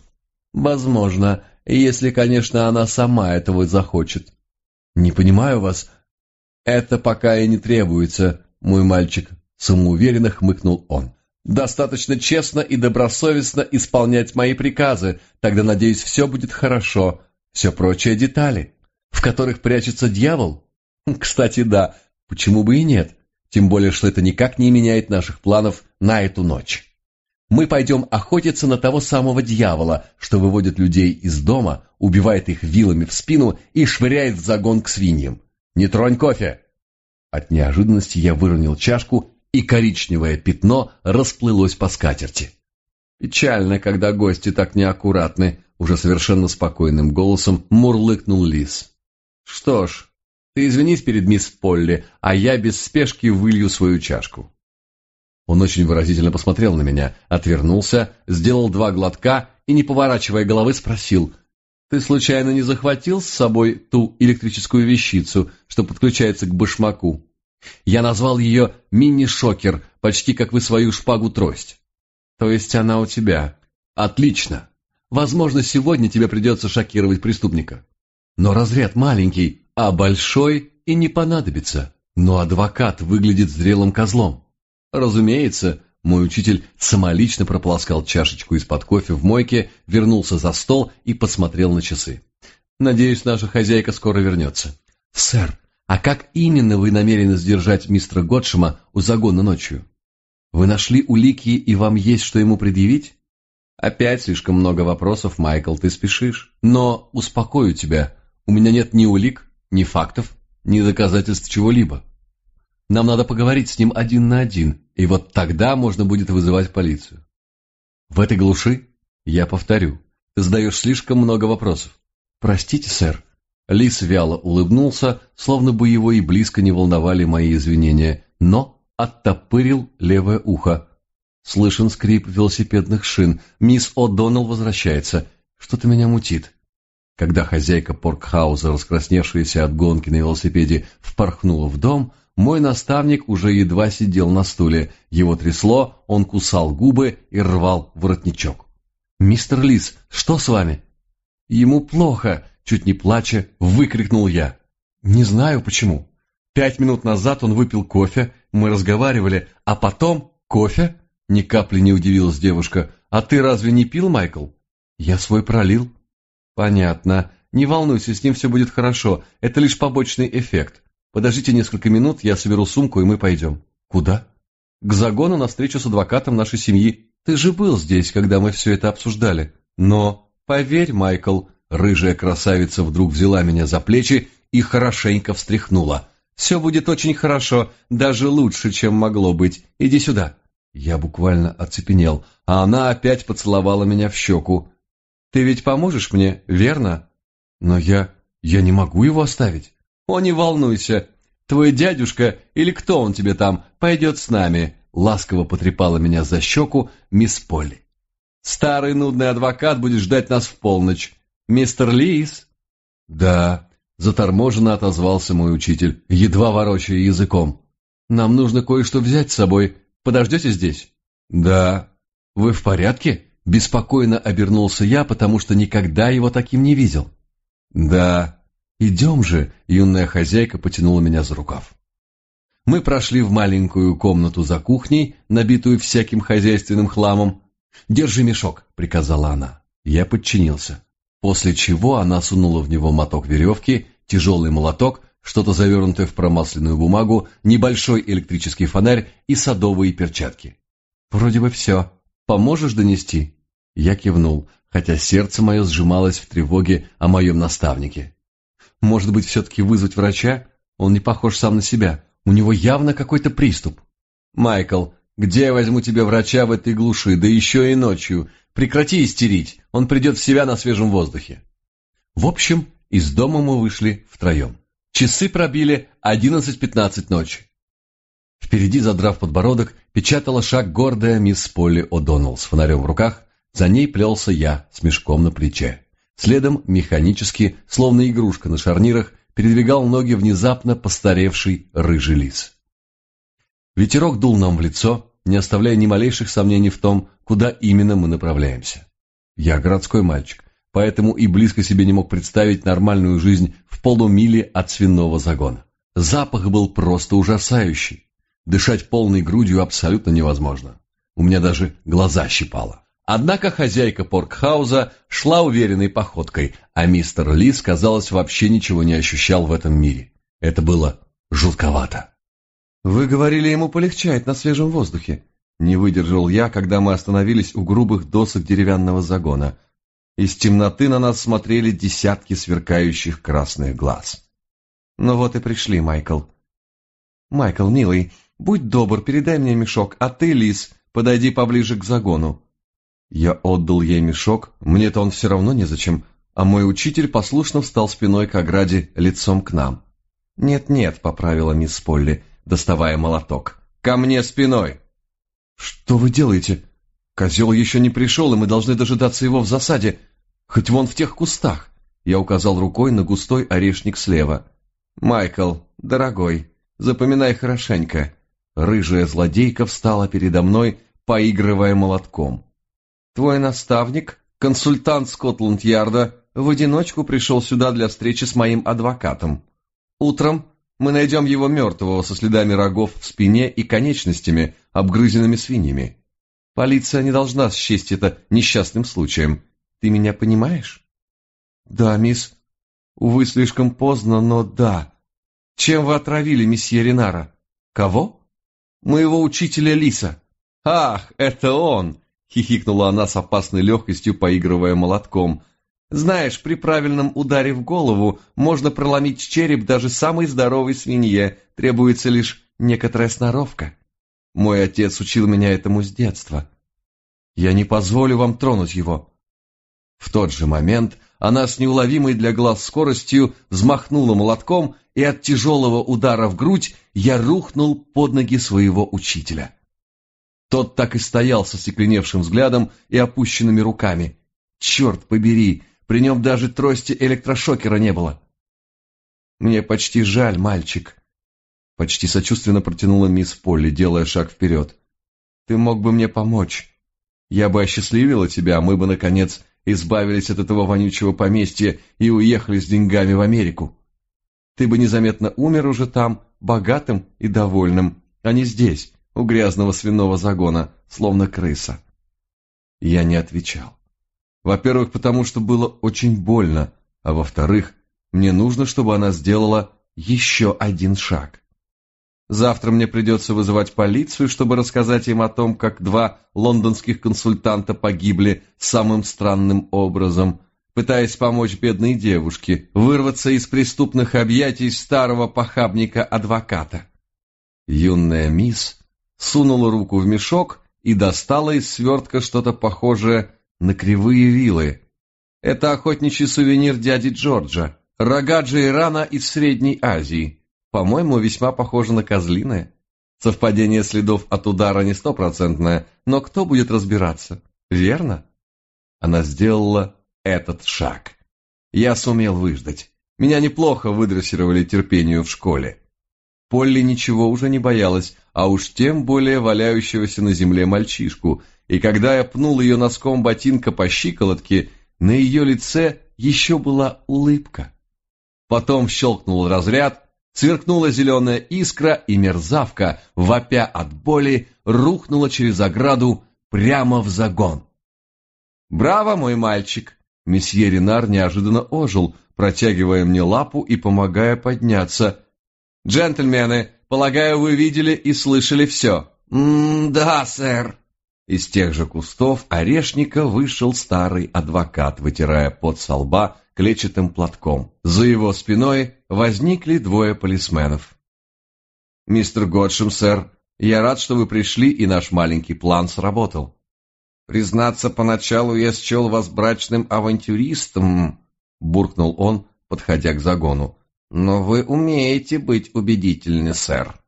«Возможно, если, конечно, она сама этого захочет. Не понимаю вас. Это пока и не требуется, мой мальчик, самоуверенно хмыкнул он. Достаточно честно и добросовестно исполнять мои приказы, тогда, надеюсь, все будет хорошо. Все прочие детали, в которых прячется дьявол. [laughs] Кстати, да, почему бы и нет? Тем более, что это никак не меняет наших планов на эту ночь мы пойдем охотиться на того самого дьявола, что выводит людей из дома, убивает их вилами в спину и швыряет в загон к свиньям. Не тронь кофе!» От неожиданности я выронил чашку и коричневое пятно расплылось по скатерти. Печально, когда гости так неаккуратны, уже совершенно спокойным голосом мурлыкнул лис. Что ж, ты извинись перед мисс Полли, а я без спешки вылью свою чашку. Он очень выразительно посмотрел на меня, отвернулся, сделал два глотка и, не поворачивая головы, спросил, «Ты случайно не захватил с собой ту электрическую вещицу, что подключается к башмаку?» Я назвал ее «мини-шокер», почти как вы свою шпагу-трость. То есть она у тебя. Отлично. Возможно, сегодня тебе придется шокировать преступника. Но разряд маленький, а большой и не понадобится. Но адвокат выглядит зрелым козлом. Разумеется, мой учитель самолично прополоскал чашечку из-под кофе в мойке, вернулся за стол и посмотрел на часы. Надеюсь, наша хозяйка скоро вернется. Сэр, а как именно вы намерены сдержать мистера Готшема у загона ночью? Вы нашли улики и вам есть что ему предъявить? Опять слишком много вопросов, Майкл, ты спешишь. Но успокою тебя, у меня нет ни улик, ни фактов, ни доказательств чего-либо. Нам надо поговорить с ним один на один, и вот тогда можно будет вызывать полицию. В этой глуши, я повторю, ты задаешь слишком много вопросов. Простите, сэр. Лис вяло улыбнулся, словно бы его и близко не волновали мои извинения, но оттопырил левое ухо. Слышен скрип велосипедных шин. Мисс О'Доннелл возвращается. Что-то меня мутит. Когда хозяйка Поркхауза, раскрасневшаяся от гонки на велосипеде, впорхнула в дом, мой наставник уже едва сидел на стуле. Его трясло, он кусал губы и рвал воротничок. «Мистер Лис, что с вами?» «Ему плохо», — чуть не плача, выкрикнул я. «Не знаю почему. Пять минут назад он выпил кофе, мы разговаривали, а потом кофе?» Ни капли не удивилась девушка. «А ты разве не пил, Майкл?» «Я свой пролил», «Понятно. Не волнуйся, с ним все будет хорошо. Это лишь побочный эффект. Подождите несколько минут, я соберу сумку, и мы пойдем». «Куда?» «К загону на встречу с адвокатом нашей семьи. Ты же был здесь, когда мы все это обсуждали. Но, поверь, Майкл, рыжая красавица вдруг взяла меня за плечи и хорошенько встряхнула. «Все будет очень хорошо, даже лучше, чем могло быть. Иди сюда». Я буквально оцепенел, а она опять поцеловала меня в щеку. Ты ведь поможешь мне, верно? Но я... я не могу его оставить. О, не волнуйся. Твой дядюшка, или кто он тебе там, пойдет с нами. Ласково потрепала меня за щеку мисс Полли. Старый нудный адвокат будет ждать нас в полночь. Мистер Лис? Да, заторможенно отозвался мой учитель, едва ворочая языком. Нам нужно кое-что взять с собой. Подождете здесь? Да. Вы в порядке? Беспокойно обернулся я, потому что никогда его таким не видел. «Да, идем же», — юная хозяйка потянула меня за рукав. Мы прошли в маленькую комнату за кухней, набитую всяким хозяйственным хламом. «Держи мешок», — приказала она. Я подчинился. После чего она сунула в него моток веревки, тяжелый молоток, что-то завернутое в промасленную бумагу, небольшой электрический фонарь и садовые перчатки. «Вроде бы все. Поможешь донести?» Я кивнул, хотя сердце мое сжималось в тревоге о моем наставнике. Может быть, все-таки вызвать врача? Он не похож сам на себя. У него явно какой-то приступ. Майкл, где я возьму тебе врача в этой глуши, да еще и ночью? Прекрати истерить, он придет в себя на свежем воздухе. В общем, из дома мы вышли втроем. Часы пробили одиннадцать пятнадцать ночи. Впереди, задрав подбородок, печатала шаг гордая мисс Полли О'Доннелл с фонарем в руках, за ней плелся я с мешком на плече. Следом механически, словно игрушка на шарнирах, передвигал ноги внезапно постаревший рыжий лис. Ветерок дул нам в лицо, не оставляя ни малейших сомнений в том, куда именно мы направляемся. Я городской мальчик, поэтому и близко себе не мог представить нормальную жизнь в полумиле от свиного загона. Запах был просто ужасающий. Дышать полной грудью абсолютно невозможно. У меня даже глаза щипало. Однако хозяйка Поркхауза шла уверенной походкой, а мистер Лис, казалось, вообще ничего не ощущал в этом мире. Это было жутковато. «Вы говорили ему полегчать на свежем воздухе», — не выдержал я, когда мы остановились у грубых досок деревянного загона. Из темноты на нас смотрели десятки сверкающих красных глаз. «Ну вот и пришли, Майкл». «Майкл, милый, будь добр, передай мне мешок, а ты, лис, подойди поближе к загону». Я отдал ей мешок, мне-то он все равно незачем, а мой учитель послушно встал спиной к ограде, лицом к нам. «Нет-нет», — поправила мисс Полли, доставая молоток. «Ко мне спиной!» «Что вы делаете? Козел еще не пришел, и мы должны дожидаться его в засаде, хоть вон в тех кустах!» Я указал рукой на густой орешник слева. «Майкл, дорогой, запоминай хорошенько». Рыжая злодейка встала передо мной, поигрывая молотком. «Твой наставник, консультант Скотланд-Ярда, в одиночку пришел сюда для встречи с моим адвокатом. Утром мы найдем его мертвого со следами рогов в спине и конечностями, обгрызенными свиньями. Полиция не должна счесть это несчастным случаем. Ты меня понимаешь?» «Да, мисс. Увы, слишком поздно, но да. Чем вы отравили месье Ренара? Кого? Моего учителя Лиса. Ах, это он! Хихикнула она с опасной легкостью, поигрывая молотком. Знаешь, при правильном ударе в голову можно проломить череп даже самой здоровой свинье, требуется лишь некоторая сноровка. Мой отец учил меня этому с детства. Я не позволю вам тронуть его. В тот же момент она с неуловимой для глаз скоростью взмахнула молотком, и от тяжелого удара в грудь я рухнул под ноги своего учителя. Тот так и стоял со стекленевшим взглядом и опущенными руками. Черт побери, при нем даже трости электрошокера не было. «Мне почти жаль, мальчик», — почти сочувственно протянула мисс Полли, делая шаг вперед. «Ты мог бы мне помочь. Я бы осчастливила тебя, мы бы, наконец, избавились от этого вонючего поместья и уехали с деньгами в Америку. Ты бы незаметно умер уже там, богатым и довольным, а не здесь, у грязного свиного загона, словно крыса. Я не отвечал. Во-первых, потому что было очень больно, а во-вторых, мне нужно, чтобы она сделала еще один шаг. Завтра мне придется вызывать полицию, чтобы рассказать им о том, как два лондонских консультанта погибли самым странным образом, пытаясь помочь бедной девушке вырваться из преступных объятий старого похабника-адвоката. Юная мисс сунула руку в мешок и достала из свертка что-то похожее на кривые вилы. Это охотничий сувенир дяди Джорджа, рога Джейрана из Средней Азии. По-моему, весьма похоже на козлиное. Совпадение следов от удара не стопроцентное, но кто будет разбираться? Верно? Она сделала этот шаг. Я сумел выждать. Меня неплохо выдрессировали терпению в школе. Полли ничего уже не боялась, а уж тем более валяющегося на земле мальчишку, и когда я пнул ее носком ботинка по щиколотке, на ее лице еще была улыбка. Потом щелкнул разряд, Сверкнула зеленая искра, и мерзавка, вопя от боли, рухнула через ограду прямо в загон. «Браво, мой мальчик!» Месье Ренар неожиданно ожил, протягивая мне лапу и помогая подняться. «Джентльмены, полагаю, вы видели и слышали все?» «М-да, сэр», из тех же кустов орешника вышел старый адвокат, вытирая пот со лба клетчатым платком. За его спиной возникли двое полисменов. «Мистер Годшем, сэр, я рад, что вы пришли, и наш маленький план сработал». «Признаться, поначалу я счел вас брачным авантюристом», — буркнул он, подходя к загону. «Но вы умеете быть убедительны, сэр».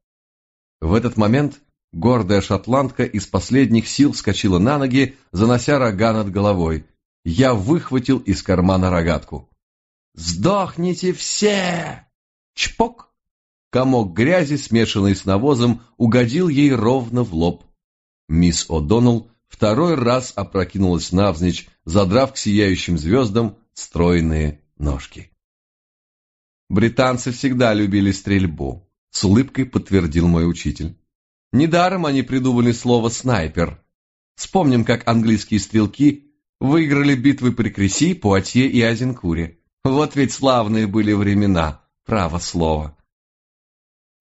В этот момент Гордая шотландка из последних сил вскочила на ноги, занося рога над головой. Я выхватил из кармана рогатку. «Сдохните все!» Чпок! Комок грязи, смешанный с навозом, угодил ей ровно в лоб. Мисс О'Доннелл второй раз опрокинулась навзничь, задрав к сияющим звездам стройные ножки. «Британцы всегда любили стрельбу», — с улыбкой подтвердил мой учитель. Недаром они придумали слово «снайпер». Вспомним, как английские стрелки выиграли битвы при Креси, Пуатье и Азенкуре. Вот ведь славные были времена, право слово.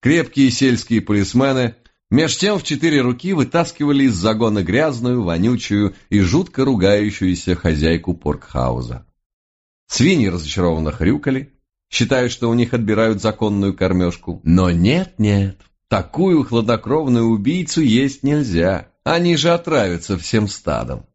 Крепкие сельские полисмены меж тем в четыре руки вытаскивали из загона грязную, вонючую и жутко ругающуюся хозяйку поркхауза. Свиньи разочарованно хрюкали, считая, что у них отбирают законную кормежку. Но нет-нет, Такую хладнокровную убийцу есть нельзя. Они же отравятся всем стадом.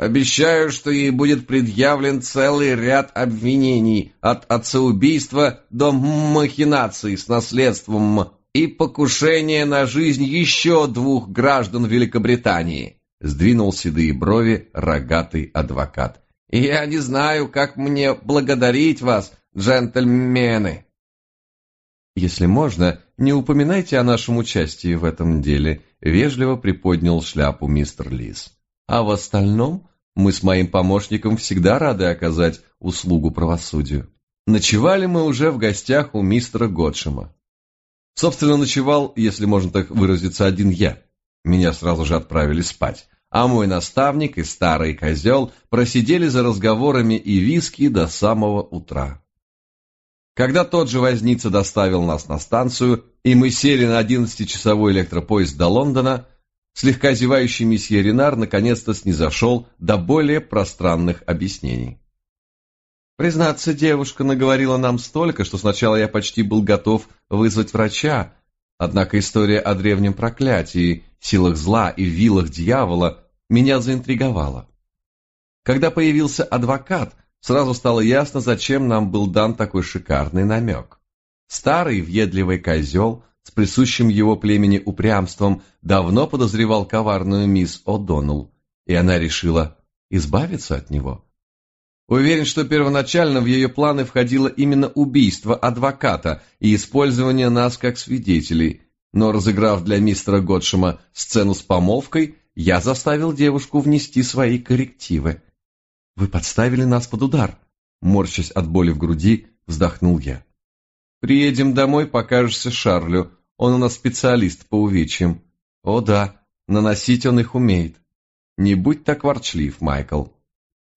Обещаю, что ей будет предъявлен целый ряд обвинений, от отцеубийства до махинаций с наследством и покушения на жизнь еще двух граждан Великобритании. Сдвинул седые брови рогатый адвокат. «Я не знаю, как мне благодарить вас, джентльмены!» «Если можно, не упоминайте о нашем участии в этом деле», — вежливо приподнял шляпу мистер Лис. «А в остальном мы с моим помощником всегда рады оказать услугу правосудию. Ночевали мы уже в гостях у мистера Готшема. Собственно, ночевал, если можно так выразиться, один я. Меня сразу же отправили спать а мой наставник и старый козел просидели за разговорами и виски до самого утра. Когда тот же возница доставил нас на станцию, и мы сели на одиннадцатичасовой электропоезд до Лондона, слегка зевающий месье Ренар наконец-то снизошел до более пространных объяснений. Признаться, девушка наговорила нам столько, что сначала я почти был готов вызвать врача, однако история о древнем проклятии силах зла и вилах дьявола меня заинтриговала. Когда появился адвокат, сразу стало ясно, зачем нам был дан такой шикарный намек. Старый въедливый козел с присущим его племени упрямством давно подозревал коварную мисс О'Доннелл, и она решила избавиться от него. Уверен, что первоначально в ее планы входило именно убийство адвоката и использование нас как свидетелей, но разыграв для мистера Готшема сцену с помолвкой, я заставил девушку внести свои коррективы. «Вы подставили нас под удар», — морщась от боли в груди, вздохнул я. «Приедем домой, покажешься Шарлю, он у нас специалист по увечьям. О да, наносить он их умеет. Не будь так ворчлив, Майкл».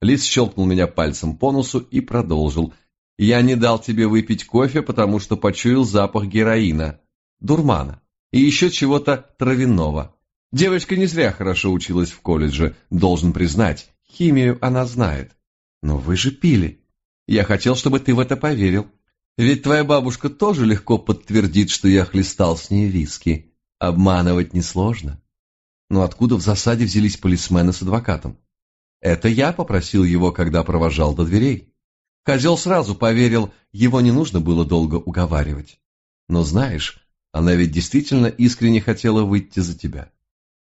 Лис щелкнул меня пальцем по носу и продолжил. «Я не дал тебе выпить кофе, потому что почуял запах героина, дурмана и еще чего-то травяного. Девочка не зря хорошо училась в колледже, должен признать, химию она знает. Но вы же пили. Я хотел, чтобы ты в это поверил. Ведь твоя бабушка тоже легко подтвердит, что я хлестал с ней виски. Обманывать несложно. Но откуда в засаде взялись полисмены с адвокатом? Это я попросил его, когда провожал до дверей. Козел сразу поверил, его не нужно было долго уговаривать. Но знаешь, она ведь действительно искренне хотела выйти за тебя.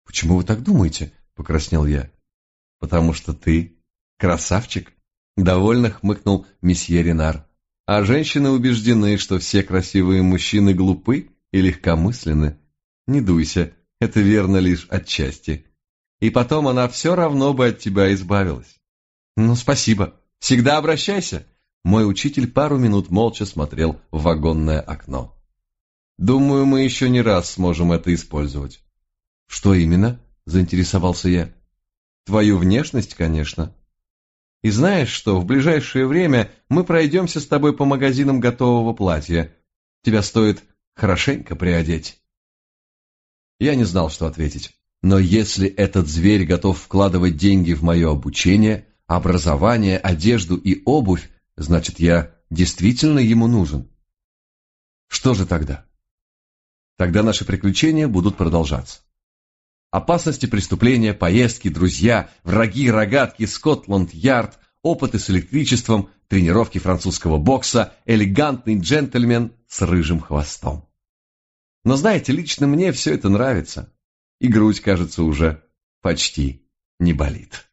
Почему вы так думаете? Покраснел я. Потому что ты красавчик. Довольно хмыкнул месье Ренар. А женщины убеждены, что все красивые мужчины глупы и легкомысленны. Не дуйся, это верно лишь отчасти. И потом она все равно бы от тебя избавилась. Ну, спасибо. Всегда обращайся. Мой учитель пару минут молча смотрел в вагонное окно. Думаю, мы еще не раз сможем это использовать. Что именно? Заинтересовался я. Твою внешность, конечно. И знаешь что, в ближайшее время мы пройдемся с тобой по магазинам готового платья. Тебя стоит хорошенько приодеть. Я не знал, что ответить. Но если этот зверь готов вкладывать деньги в мое обучение, образование, одежду и обувь, значит, я действительно ему нужен. Что же тогда? Тогда наши приключения будут продолжаться. Опасности преступления, поездки, друзья, враги, рогатки, Скотланд-Ярд, опыты с электричеством, тренировки французского бокса, элегантный джентльмен с рыжим хвостом. Но знаете, лично мне все это нравится. И грудь, кажется, уже почти не болит.